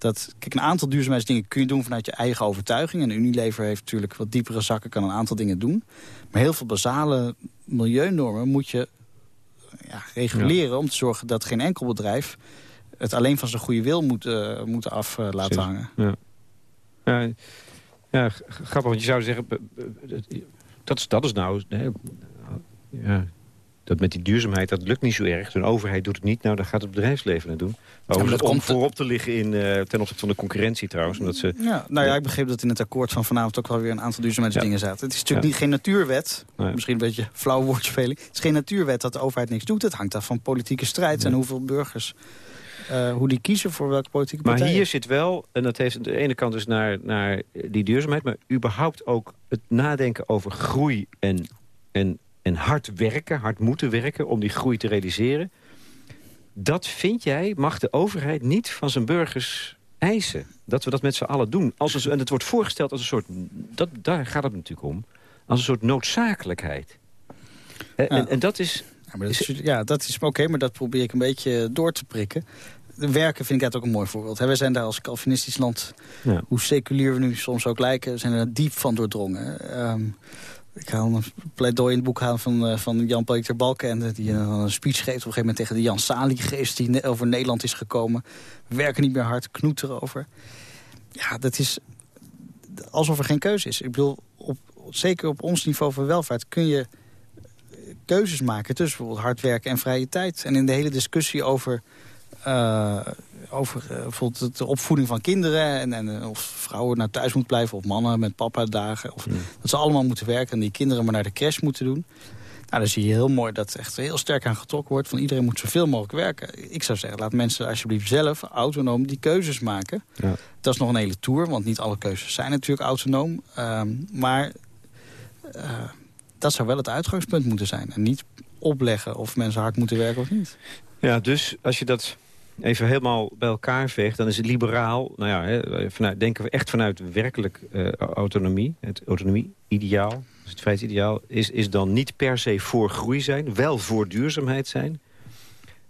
dat... Kijk, een aantal duurzaamheidsdingen kun je doen vanuit je eigen overtuiging. En Unilever heeft natuurlijk wat diepere zakken, kan een aantal dingen doen. Maar heel veel basale milieunormen moet je ja, reguleren... om te zorgen dat geen enkel bedrijf het alleen van zijn goede wil moet, moet af eh, laten hangen. Ja. Ja, ja, grappig, want je zou zeggen... dat is, dat is nou... ja, dat met die duurzaamheid, dat lukt niet zo erg. Een overheid doet het niet, nou dan gaat het bedrijfsleven het doen. Maar maar dat om komt- voorop te liggen in, eh, ten opzichte van de concurrentie trouwens. Omdat ze, Ja, nou ja, ik begreep dat in het akkoord van vanavond ook wel weer een aantal duurzaamheidsdingen zaten. Het is natuurlijk Ja. niet, geen natuurwet, Nee. misschien een beetje flauw woordspeling. Het is geen natuurwet dat de overheid niks doet. Het hangt af van politieke strijd en hoeveel burgers, eh, hoe die kiezen voor welke politieke maar partij. hier zit wel, en dat heeft aan de ene kant dus naar, naar die duurzaamheid... maar überhaupt ook het nadenken over groei en, en, en hard werken, hard moeten werken... om die groei te realiseren. Dat vind jij, mag de overheid niet van zijn burgers eisen. Dat we dat met z'n allen doen. Als een, en het wordt voorgesteld als een soort... Dat, daar gaat het natuurlijk om. Als een soort noodzakelijkheid. En, Ja. en, en dat is... Ja, maar dat is, ja, dat is oké, maar dat probeer ik een beetje door te prikken. Werken vind ik uit ook een mooi voorbeeld. Wij zijn daar als Calvinistisch land, Ja. hoe seculier we nu soms ook lijken, zijn er diep van doordrongen. Ehm, ik haal een pleidooi in het boek halen van, eh, van Jan-Paul ter Balkenende... die een, een speech geeft op een gegeven moment tegen de Jan Sali-geest... die ne- over Nederland is gekomen. We werken niet meer hard, knoet erover. Ja, dat is alsof er geen keuze is. Ik bedoel, op, zeker op ons niveau van welvaart kun je keuzes maken tussen bijvoorbeeld hard werken en vrije tijd. En in de hele discussie over, eh, over eh, bijvoorbeeld de opvoeding van kinderen... En, en eh, of vrouwen naar thuis moeten blijven of mannen met papa dagen... of dat ze allemaal moeten werken en die kinderen maar naar de crash moeten doen... Nou, dan zie je heel mooi dat echt heel sterk aan getrokken wordt... van iedereen moet zoveel mogelijk werken. Ik zou zeggen, laat mensen alsjeblieft zelf autonoom die keuzes maken. Ja. Dat is nog een hele tour, want niet alle keuzes zijn natuurlijk autonoom. Ehm, maar eh, dat zou wel het uitgangspunt moeten zijn. En niet opleggen of mensen hard moeten werken of niet. Ja, dus als je dat even helemaal bij elkaar veegt... dan is het liberaal, nou ja, hè, vanuit, denken we echt vanuit werkelijk eh, autonomie. Het autonomie-ideaal, dus het vrijheidsideaal... Is, is dan niet per se voor groei zijn, wel voor duurzaamheid zijn.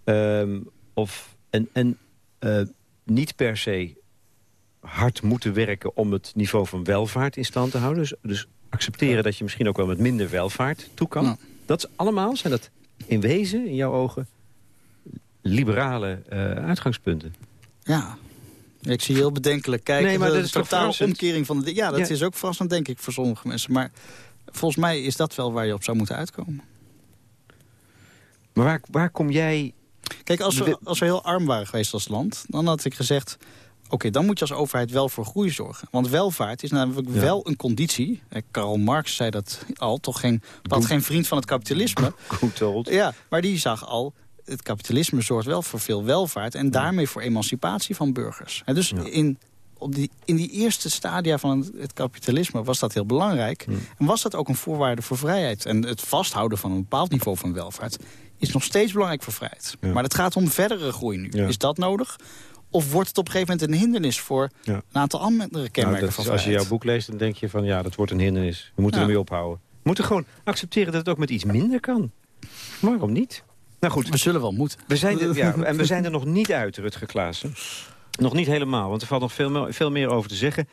Ehm, of, en en eh, niet per se hard moeten werken om het niveau van welvaart in stand te houden. Dus, dus accepteren dat je misschien ook wel met minder welvaart toe kan. Dat is allemaal, zijn dat in wezen, in jouw ogen, liberale eh, uitgangspunten. Ja. Ik zie heel bedenkelijk kijken. Nee, maar de, dat is totale omkering van de... Ja, dat Ja. is ook verrassend, denk ik, voor sommige mensen. Maar volgens mij is dat wel waar je op zou moeten uitkomen. Maar waar, waar kom jij... Kijk, als we, als we heel arm waren geweest als land... dan had ik gezegd... oké, dan moet je als overheid wel voor groei zorgen. Want welvaart is namelijk Ja. wel een conditie. Eh, Karl Marx zei dat al, toch geen, Goed. geen vriend van het kapitalisme. Goed old. Ja, maar die zag al... het kapitalisme zorgt wel voor veel welvaart... en daarmee voor emancipatie van burgers. En dus Ja. in, op die, in die eerste stadia van het, het kapitalisme was dat heel belangrijk. En was dat ook een voorwaarde voor vrijheid. En het vasthouden van een bepaald niveau van welvaart... is nog steeds belangrijk voor vrijheid. Ja. Maar het gaat om verdere groei nu. Ja. Is dat nodig? Of wordt het op een gegeven moment een hindernis... voor Ja. een aantal andere kenmerken Nou, dat van is- als je vrijheid? jouw boek leest, dan denk je van ja, dat wordt een hindernis. We moeten ermee ophouden. We moeten gewoon accepteren dat het ook met iets minder kan. Waarom niet? Nou goed, We zullen wel moeten. We zijn er, ja, en we zijn er nog niet uit, Rutger Klaassen. Nog niet helemaal, want er valt nog veel, me- veel meer over te zeggen.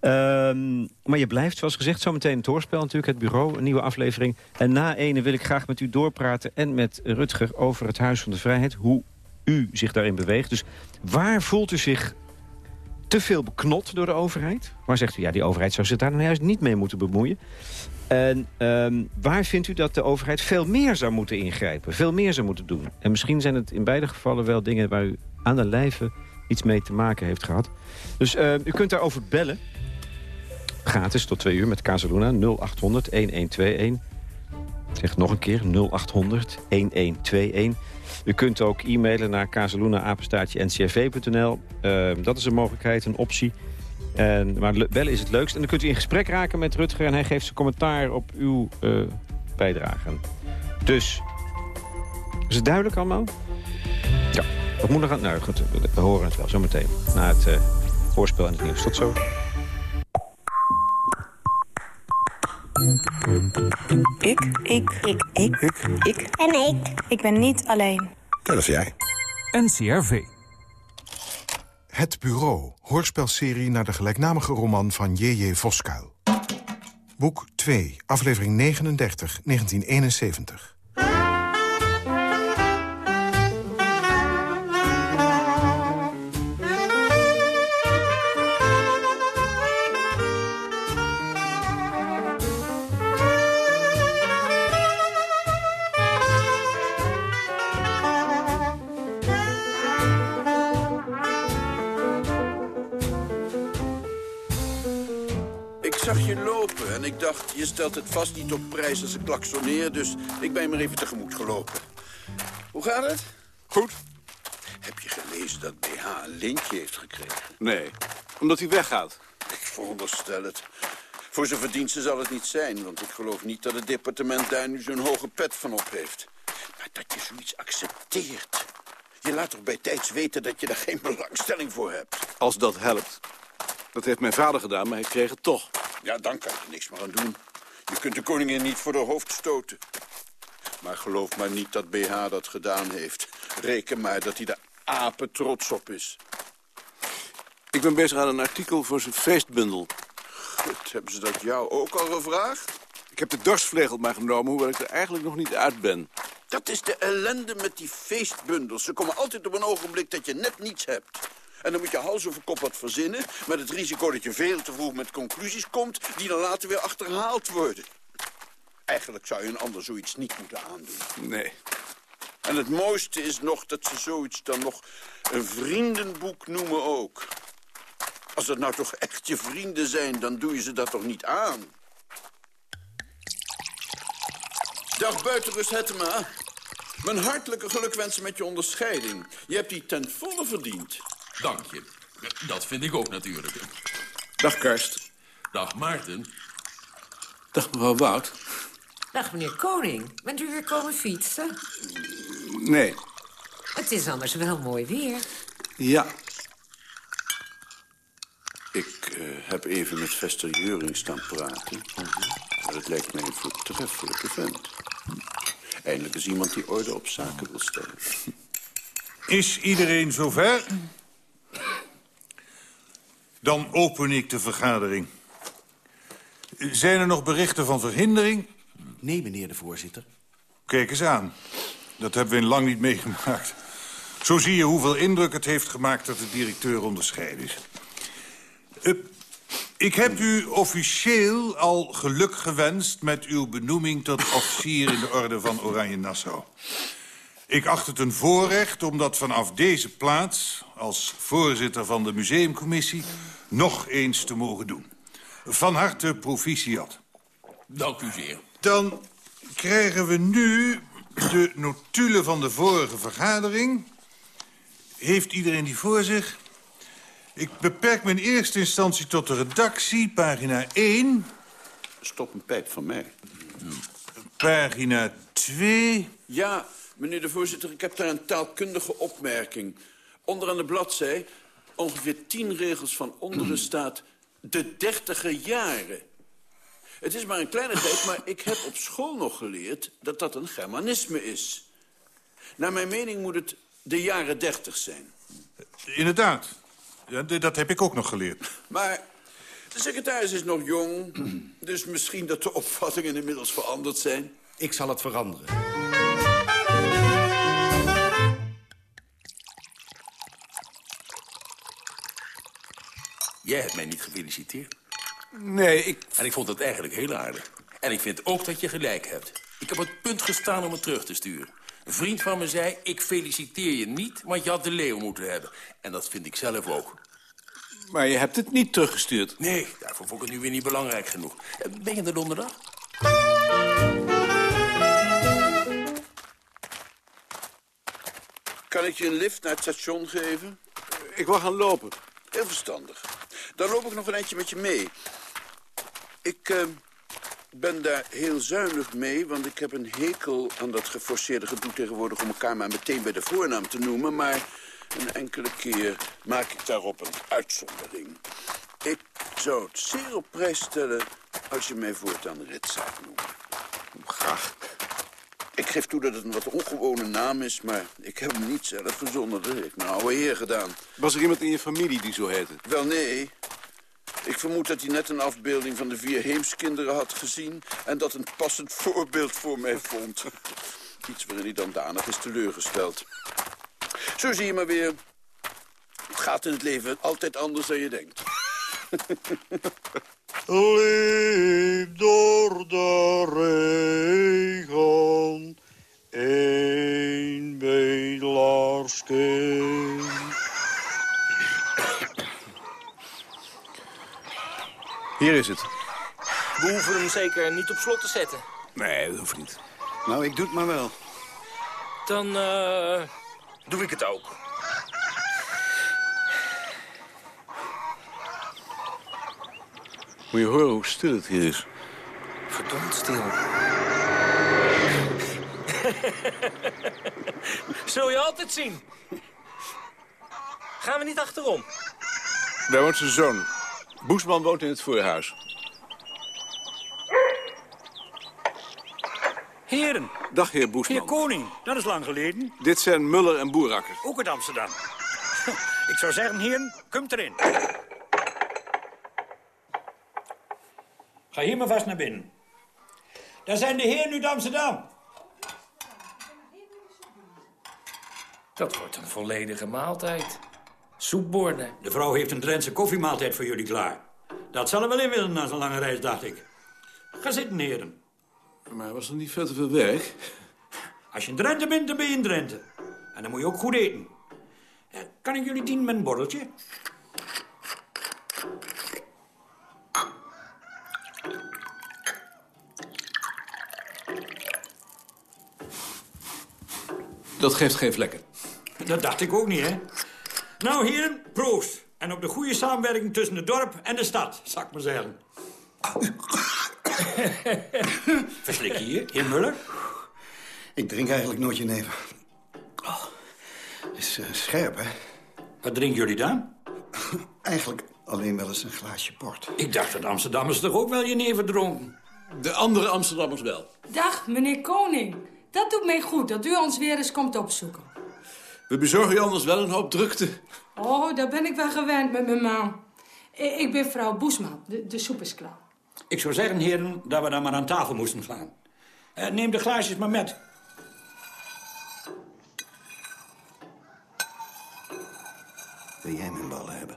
Ehm, maar je blijft, zoals gezegd, zometeen het hoorspel natuurlijk, het bureau, een nieuwe aflevering. En na ene wil ik graag met u doorpraten en met Rutger over het Huis van de Vrijheid. Hoe u zich daarin beweegt. Dus waar voelt u zich te veel beknot door de overheid? Waar zegt u, ja, die overheid zou zich daar nou juist niet mee moeten bemoeien? En ehm, waar vindt u dat de overheid veel meer zou moeten ingrijpen? Veel meer zou moeten doen? En misschien zijn het in beide gevallen wel dingen waar u aan de lijve iets mee te maken heeft gehad. Dus uh, u kunt daarover bellen. Gratis tot twee uur met Casaluna 0800 1121. Ik zeg nog een keer 0800 1121. U kunt ook e-mailen naar casaluna-ncrv.nl. Uh, dat is een mogelijkheid, een optie. En, maar bellen is het leukst. En dan kunt u in gesprek raken met Rutger... en hij geeft zijn commentaar op uw uh, bijdrage. Dus, is het duidelijk allemaal? Ja. Wat moet nog aan... Nou goed, we horen het wel zometeen. Na het uh, hoorspel en het nieuws. Tot zo. Ik. Ik. Ik. Ik. Ik. Ik. En ik. Ik ben niet alleen. Dat is jij. NCRV. Het Bureau, hoorspelserie naar de gelijknamige roman van J.J. Voskuil. Boek 2, aflevering 39, 1971. Je stelt het vast niet op prijs als ik klaksoneer, dus ik ben maar even tegemoet gelopen. Hoe gaat het? Goed. Heb je gelezen dat BH een lintje heeft gekregen? Nee, omdat hij weggaat. Ik veronderstel het. Voor zijn verdiensten zal het niet zijn, want ik geloof niet dat het departement daar nu zo'n hoge pet van op heeft. Maar dat je zoiets accepteert. Je laat toch bij tijds weten dat je daar geen belangstelling voor hebt. Als dat helpt. Dat heeft mijn vader gedaan, maar hij kreeg het toch. Ja, dan kan je er niks meer aan doen. Je kunt de koningin niet voor de hoofd stoten. Maar geloof maar niet dat BH dat gedaan heeft. Reken maar dat hij de apen trots op is. Ik ben bezig aan een artikel voor zijn feestbundel. Goed, hebben ze dat jou ook al gevraagd? Ik heb de dorsvlegel maar genomen, hoewel ik er eigenlijk nog niet uit ben. Dat is de ellende met die feestbundels. Ze komen altijd op een ogenblik dat je net niets hebt. En dan moet je hals over kop wat verzinnen... met het risico dat je veel te vroeg met conclusies komt... die dan later weer achterhaald worden. Eigenlijk zou je een ander zoiets niet moeten aandoen. Nee. En het mooiste is nog dat ze zoiets dan nog een vriendenboek noemen ook. Als dat nou toch echt je vrienden zijn, dan doe je ze dat toch niet aan? Dag buitenrust Hettema. Mijn hartelijke gelukwensen met je onderscheiding. Je hebt die ten volle verdiend. Dank je. Dat vind ik ook natuurlijk. Dag Karst. Dag Maarten. Dag mevrouw Wout. Dag meneer Koning. Bent u weer komen fietsen? Nee. Het is anders wel mooi weer. Ja. Ik uh, heb even met Vester Juring staan praten. Maar het lijkt mij een voortreffelijke vent. Eindelijk is iemand die orde op zaken wil stellen. Is iedereen zover? Dan open ik de vergadering. Zijn er nog berichten van verhindering? Nee, meneer de voorzitter. Kijk eens aan. Dat hebben we in lang niet meegemaakt. Zo zie je hoeveel indruk het heeft gemaakt dat de directeur onderscheiden is. Uh, ik heb u officieel al geluk gewenst met uw benoeming tot officier in de orde van Oranje Nassau. Ik acht het een voorrecht om dat vanaf deze plaats... als voorzitter van de museumcommissie nog eens te mogen doen. Van harte proficiat. Dank u zeer. Dan krijgen we nu de notulen van de vorige vergadering. Heeft iedereen die voor zich? Ik beperk me in eerste instantie tot de redactie, pagina 1. Stop een pijp van mij. Pagina 2. Ja, meneer de voorzitter, ik heb daar een taalkundige opmerking. Onderaan de bladzij, ongeveer tien regels van onderen staat... de dertiger jaren. Het is maar een kleinigheid, maar ik heb op school nog geleerd... dat dat een Germanisme is. Naar mijn mening moet het de jaren dertig zijn. Inderdaad. Ja, dat heb ik ook nog geleerd. Maar de secretaris is nog jong, dus misschien dat de opvattingen inmiddels veranderd zijn. Ik zal het veranderen. Jij hebt mij niet gefeliciteerd. Nee, ik... En ik vond het eigenlijk heel aardig. En ik vind ook dat je gelijk hebt. Ik heb op het punt gestaan om het terug te sturen. Een vriend van me zei, ik feliciteer je niet, want je had de leeuw moeten hebben. En dat vind ik zelf ook. Maar je hebt het niet teruggestuurd. Nee, daarvoor vond ik het nu weer niet belangrijk genoeg. Eh, Ben je er donderdag? Kan ik je een lift naar het station geven? Ik wil gaan lopen. Heel verstandig. Dan loop ik nog een eindje met je mee. Ik eh, ben daar heel zuinig mee, want ik heb een hekel aan dat geforceerde gedoe tegenwoordig... om elkaar maar meteen bij de voornaam te noemen, maar een enkele keer maak ik daarop een uitzondering. Ik zou het zeer op prijs stellen als je mij voortaan Ritsaak noemt. Graag. Ik geef toe dat het een wat ongewone naam is, maar ik heb hem niet zelf verzonnen. Dat heeft mijn oude heer gedaan. Was er iemand in je familie die zo heette? Wel, nee. Ik vermoed dat hij net een afbeelding van de vier heemskinderen had gezien... en dat een passend voorbeeld voor mij vond. Iets waarin hij dan danig is teleurgesteld. Zo zie je maar weer. Het gaat in het leven altijd anders dan je denkt. Liep door de regen, een bedelaarskind. Hier is het. We hoeven hem zeker niet op slot te zetten. Nee, dat hoeft niet. Nou, ik doe het maar wel. Dan eh, doe ik het ook. Moet je horen hoe stil het hier is. Verdomd stil. Zul je altijd zien. Gaan we niet achterom? Daar woont zijn zoon. Boesman woont in het voorhuis. Heren, Dag, heer Boesman. heer Koning, dat is lang geleden. Dit zijn Muller en Boerakker. Ook uit Amsterdam. Ik zou zeggen, heren, komt erin. Ga hier maar vast naar binnen. Daar zijn de heren uit Amsterdam. Dat wordt een volledige maaltijd. Soepborden. De vrouw heeft een Drentse koffiemaaltijd voor jullie klaar. Dat zal er wel in willen na zo'n lange reis, dacht ik. Ga zitten, heren. Maar was er niet veel te veel werk? Als je in Drenthe bent, dan ben je in Drenthe. En dan moet je ook goed eten. Eh, Kan ik jullie dienen met een borreltje? Dat geeft geen vlekken. Dat dacht ik ook niet, hè? Nou, heren, proost. En op de goede samenwerking tussen het dorp en de stad, zou ik maar zeggen. Verslik je hier, heer Muller? Ik drink eigenlijk nooit jenever. Oh, is eh, scherp, hè? Wat drinken jullie dan? Eigenlijk alleen wel eens een glaasje port. Ik dacht dat Amsterdammers toch ook wel jenever dronken? De andere Amsterdammers wel. Dag, meneer Koning. Dat doet mij goed dat u ons weer eens komt opzoeken. We bezorgen je anders wel een hoop drukte. Oh, daar ben ik wel gewend met mijn man. Ik ben vrouw Boesman, de, de soep is klaar. Ik zou zeggen, heren, dat we dan maar aan tafel moesten gaan. Eh, neem de glaasjes maar met. Wil jij mijn ballen hebben?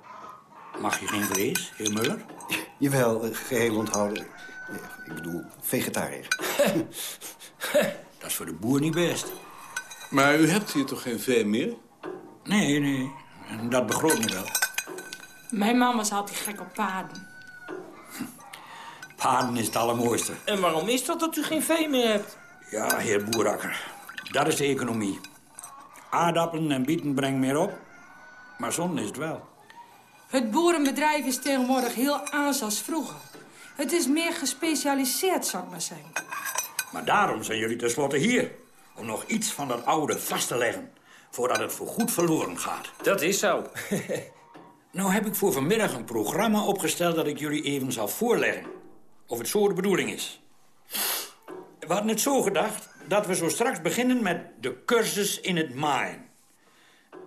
Mag je geen vlees, heer Muller? Jawel, eh, geheel onthouden. Eh, Ik bedoel, vegetariër. Dat is voor de boer niet best. Maar u hebt hier toch geen vee meer? Nee, nee. En dat begroot me wel. Mijn man was altijd gek op paarden. Paarden is het allermooiste. En waarom is dat dat u geen vee meer hebt? Ja, heer Boerakker. Dat is de economie. Aardappelen en bieten brengen meer op. Maar zon is het wel. Het boerenbedrijf is tegenwoordig heel anders als vroeger. Het is meer gespecialiseerd, zou ik maar zeggen. Maar daarom zijn jullie tenslotte hier. Om nog iets van dat oude vast te leggen. Voordat het voorgoed verloren gaat. Dat is zo. Nou heb ik voor vanmiddag een programma opgesteld dat ik jullie even zal voorleggen. Of het zo de bedoeling is. We hadden het zo gedacht dat we zo straks beginnen met de cursus in het maaien.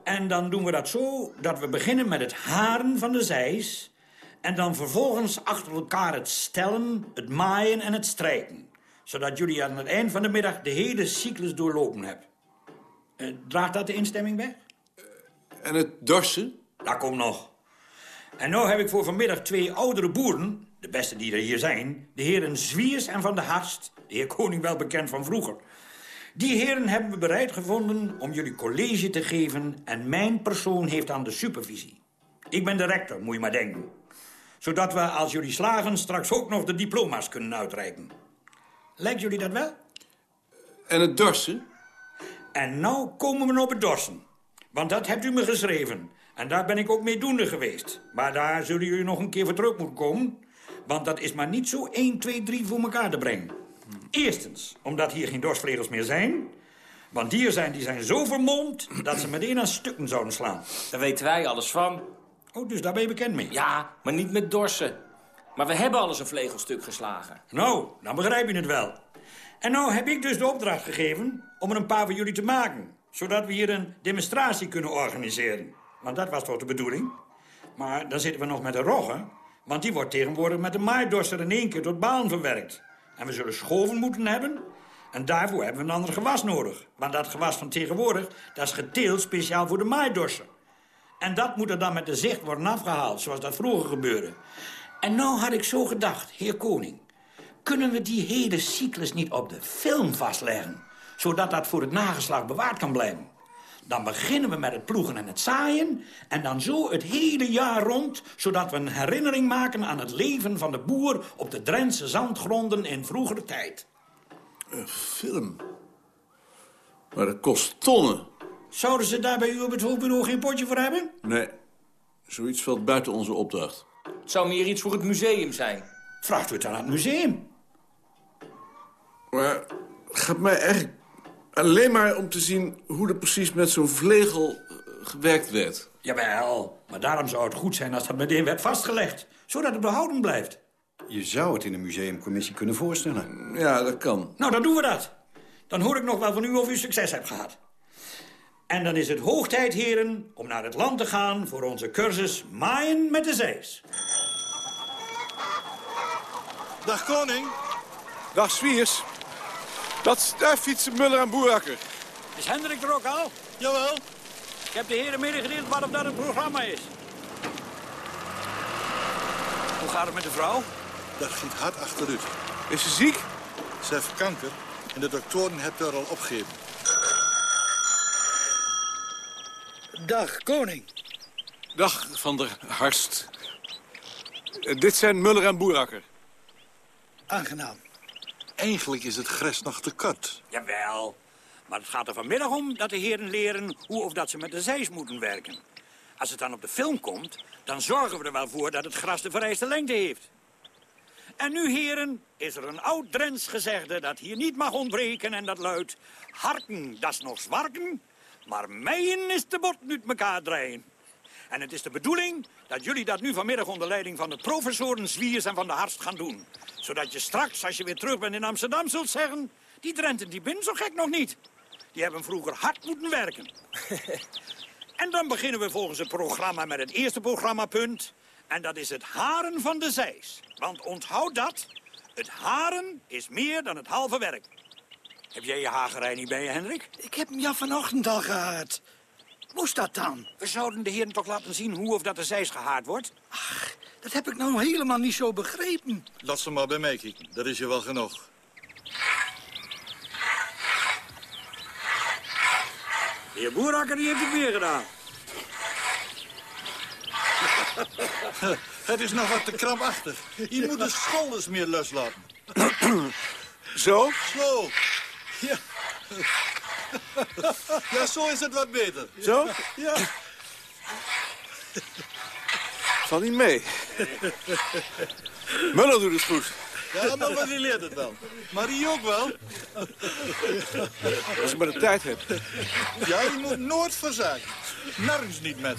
En dan doen we dat zo dat we beginnen met het haren van de zeis... en dan vervolgens achter elkaar het stellen, het maaien en het strijken. Zodat jullie aan het eind van de middag de hele cyclus doorlopen hebben. Eh, draagt dat de instemming weg? En het dorsen? Dat komt nog. En nou heb ik voor vanmiddag twee oudere boeren, de beste die er hier zijn... de heren Zwiers en Van de Harst, de heer Koning wel bekend van vroeger. Die heren hebben we bereid gevonden om jullie college te geven... en mijn persoon heeft aan de supervisie. Ik ben de rector, moet je maar denken. Zodat we, als jullie slagen, straks ook nog de diploma's kunnen uitreiken. Lijkt jullie dat wel? En het dorsen? En nou komen we op het dorsen. Want dat hebt u me geschreven. En daar ben ik ook mee doende geweest. Maar daar zullen jullie nog een keer voor terug moeten komen. Want dat is maar niet zo 1, 2, 3 voor elkaar te brengen. Eerstens, omdat hier geen dorsvlegels meer zijn. Want dieren zijn, die zijn zo vermomd dat ze meteen aan stukken zouden slaan. Daar weten wij alles van. Oh, dus daar ben je bekend mee? Ja, maar niet met dorsen. Maar we hebben alles een vlegelstuk geslagen. Nou, dan begrijp je het wel. En nou heb ik dus de opdracht gegeven om er een paar voor jullie te maken. Zodat we hier een demonstratie kunnen organiseren. Want dat was toch de bedoeling? Maar dan zitten we nog met de rogge. Want die wordt tegenwoordig met de maaidorser in één keer tot baan verwerkt. En we zullen schoven moeten hebben. En daarvoor hebben we een ander gewas nodig. Want dat gewas van tegenwoordig, dat is geteeld speciaal voor de maaidorser. En dat moet er dan met de zicht worden afgehaald, zoals dat vroeger gebeurde. En nou had ik zo gedacht, heer Koning... kunnen we die hele cyclus niet op de film vastleggen... zodat dat voor het nageslacht bewaard kan blijven? Dan beginnen we met het ploegen en het zaaien... en dan zo het hele jaar rond... zodat we een herinnering maken aan het leven van de boer... op de Drentse zandgronden in vroegere tijd. Een film? Maar dat kost tonnen. Zouden ze daar bij u op het hoofdbureau geen potje voor hebben? Nee, zoiets valt buiten onze opdracht. Het zou meer iets voor het museum zijn. Vraagt u het dan aan het museum? Maar het gaat mij eigenlijk alleen maar om te zien... hoe er precies met zo'n vlegel eh, gewerkt werd. Jawel, maar daarom zou het goed zijn als dat meteen werd vastgelegd. Zodat het behouden blijft. Je zou het in een museumcommissie kunnen voorstellen. Ja, dat kan. Nou, dan doen we dat. Dan hoor ik nog wel van u of u succes hebt gehad. En dan is het hoog tijd, heren, om naar het land te gaan... voor onze cursus Maaien met de Zeis. Dag koning. Dag Zwiers. Dat, daar fietsen Muller en Boerakker. Is Hendrik er ook al? Jawel. Ik heb de heren medegedeeld waarop dat het programma is. Hoe gaat het met de vrouw? Dat giet hard achteruit. Is ze ziek? Ze heeft kanker en de doktoren hebben haar al opgegeven. Dag, koning. Dag, Van der Harst. Eh, dit zijn Muller en Boerakker. Aangenaam. Eigenlijk is het gres nog te kort. Jawel, maar het gaat er vanmiddag om dat de heren leren hoe of dat ze met de zeis moeten werken. Als het dan op de film komt, dan zorgen we er wel voor dat het gras de vereiste lengte heeft. En nu, heren, is er een oud Drents gezegde dat hier niet mag ontbreken en dat luidt... Harken, dat is nog zwarken, maar meien is de bot nu mekaar draaien. En het is de bedoeling dat jullie dat nu vanmiddag onder leiding van de professoren Zwiers en van de Harst gaan doen. Zodat je straks, als je weer terug bent in Amsterdam, zult zeggen... die Drenten die binnen zo gek nog niet. Die hebben vroeger hard moeten werken. en dan beginnen we volgens het programma met het eerste programmapunt. En dat is het haren van de zeis. Want onthoud dat, het haren is meer dan het halve werk. Heb jij je hagerij niet bij je, Hendrik? Ik heb hem ja vanochtend al gehad. Moest dat dan? We zouden de heren toch laten zien hoe of dat de zeis gehaard wordt? Dat heb ik nou helemaal niet zo begrepen. Laat ze maar bij mij kijken. Dat is je wel genoeg. De heer Boerakker die heeft het weer gedaan. Het is nog wat te krampachtig. Je moet de schouders meer loslaten. Zo? Zo. Ja. Ja, zo is het wat beter. Zo? Ja. Valt niet mee. Muller doet het goed. Ja, maar die leert het wel. Marie ook wel. Als ik maar de tijd heb. Ja, je moet nooit verzaken. Nergens niet met.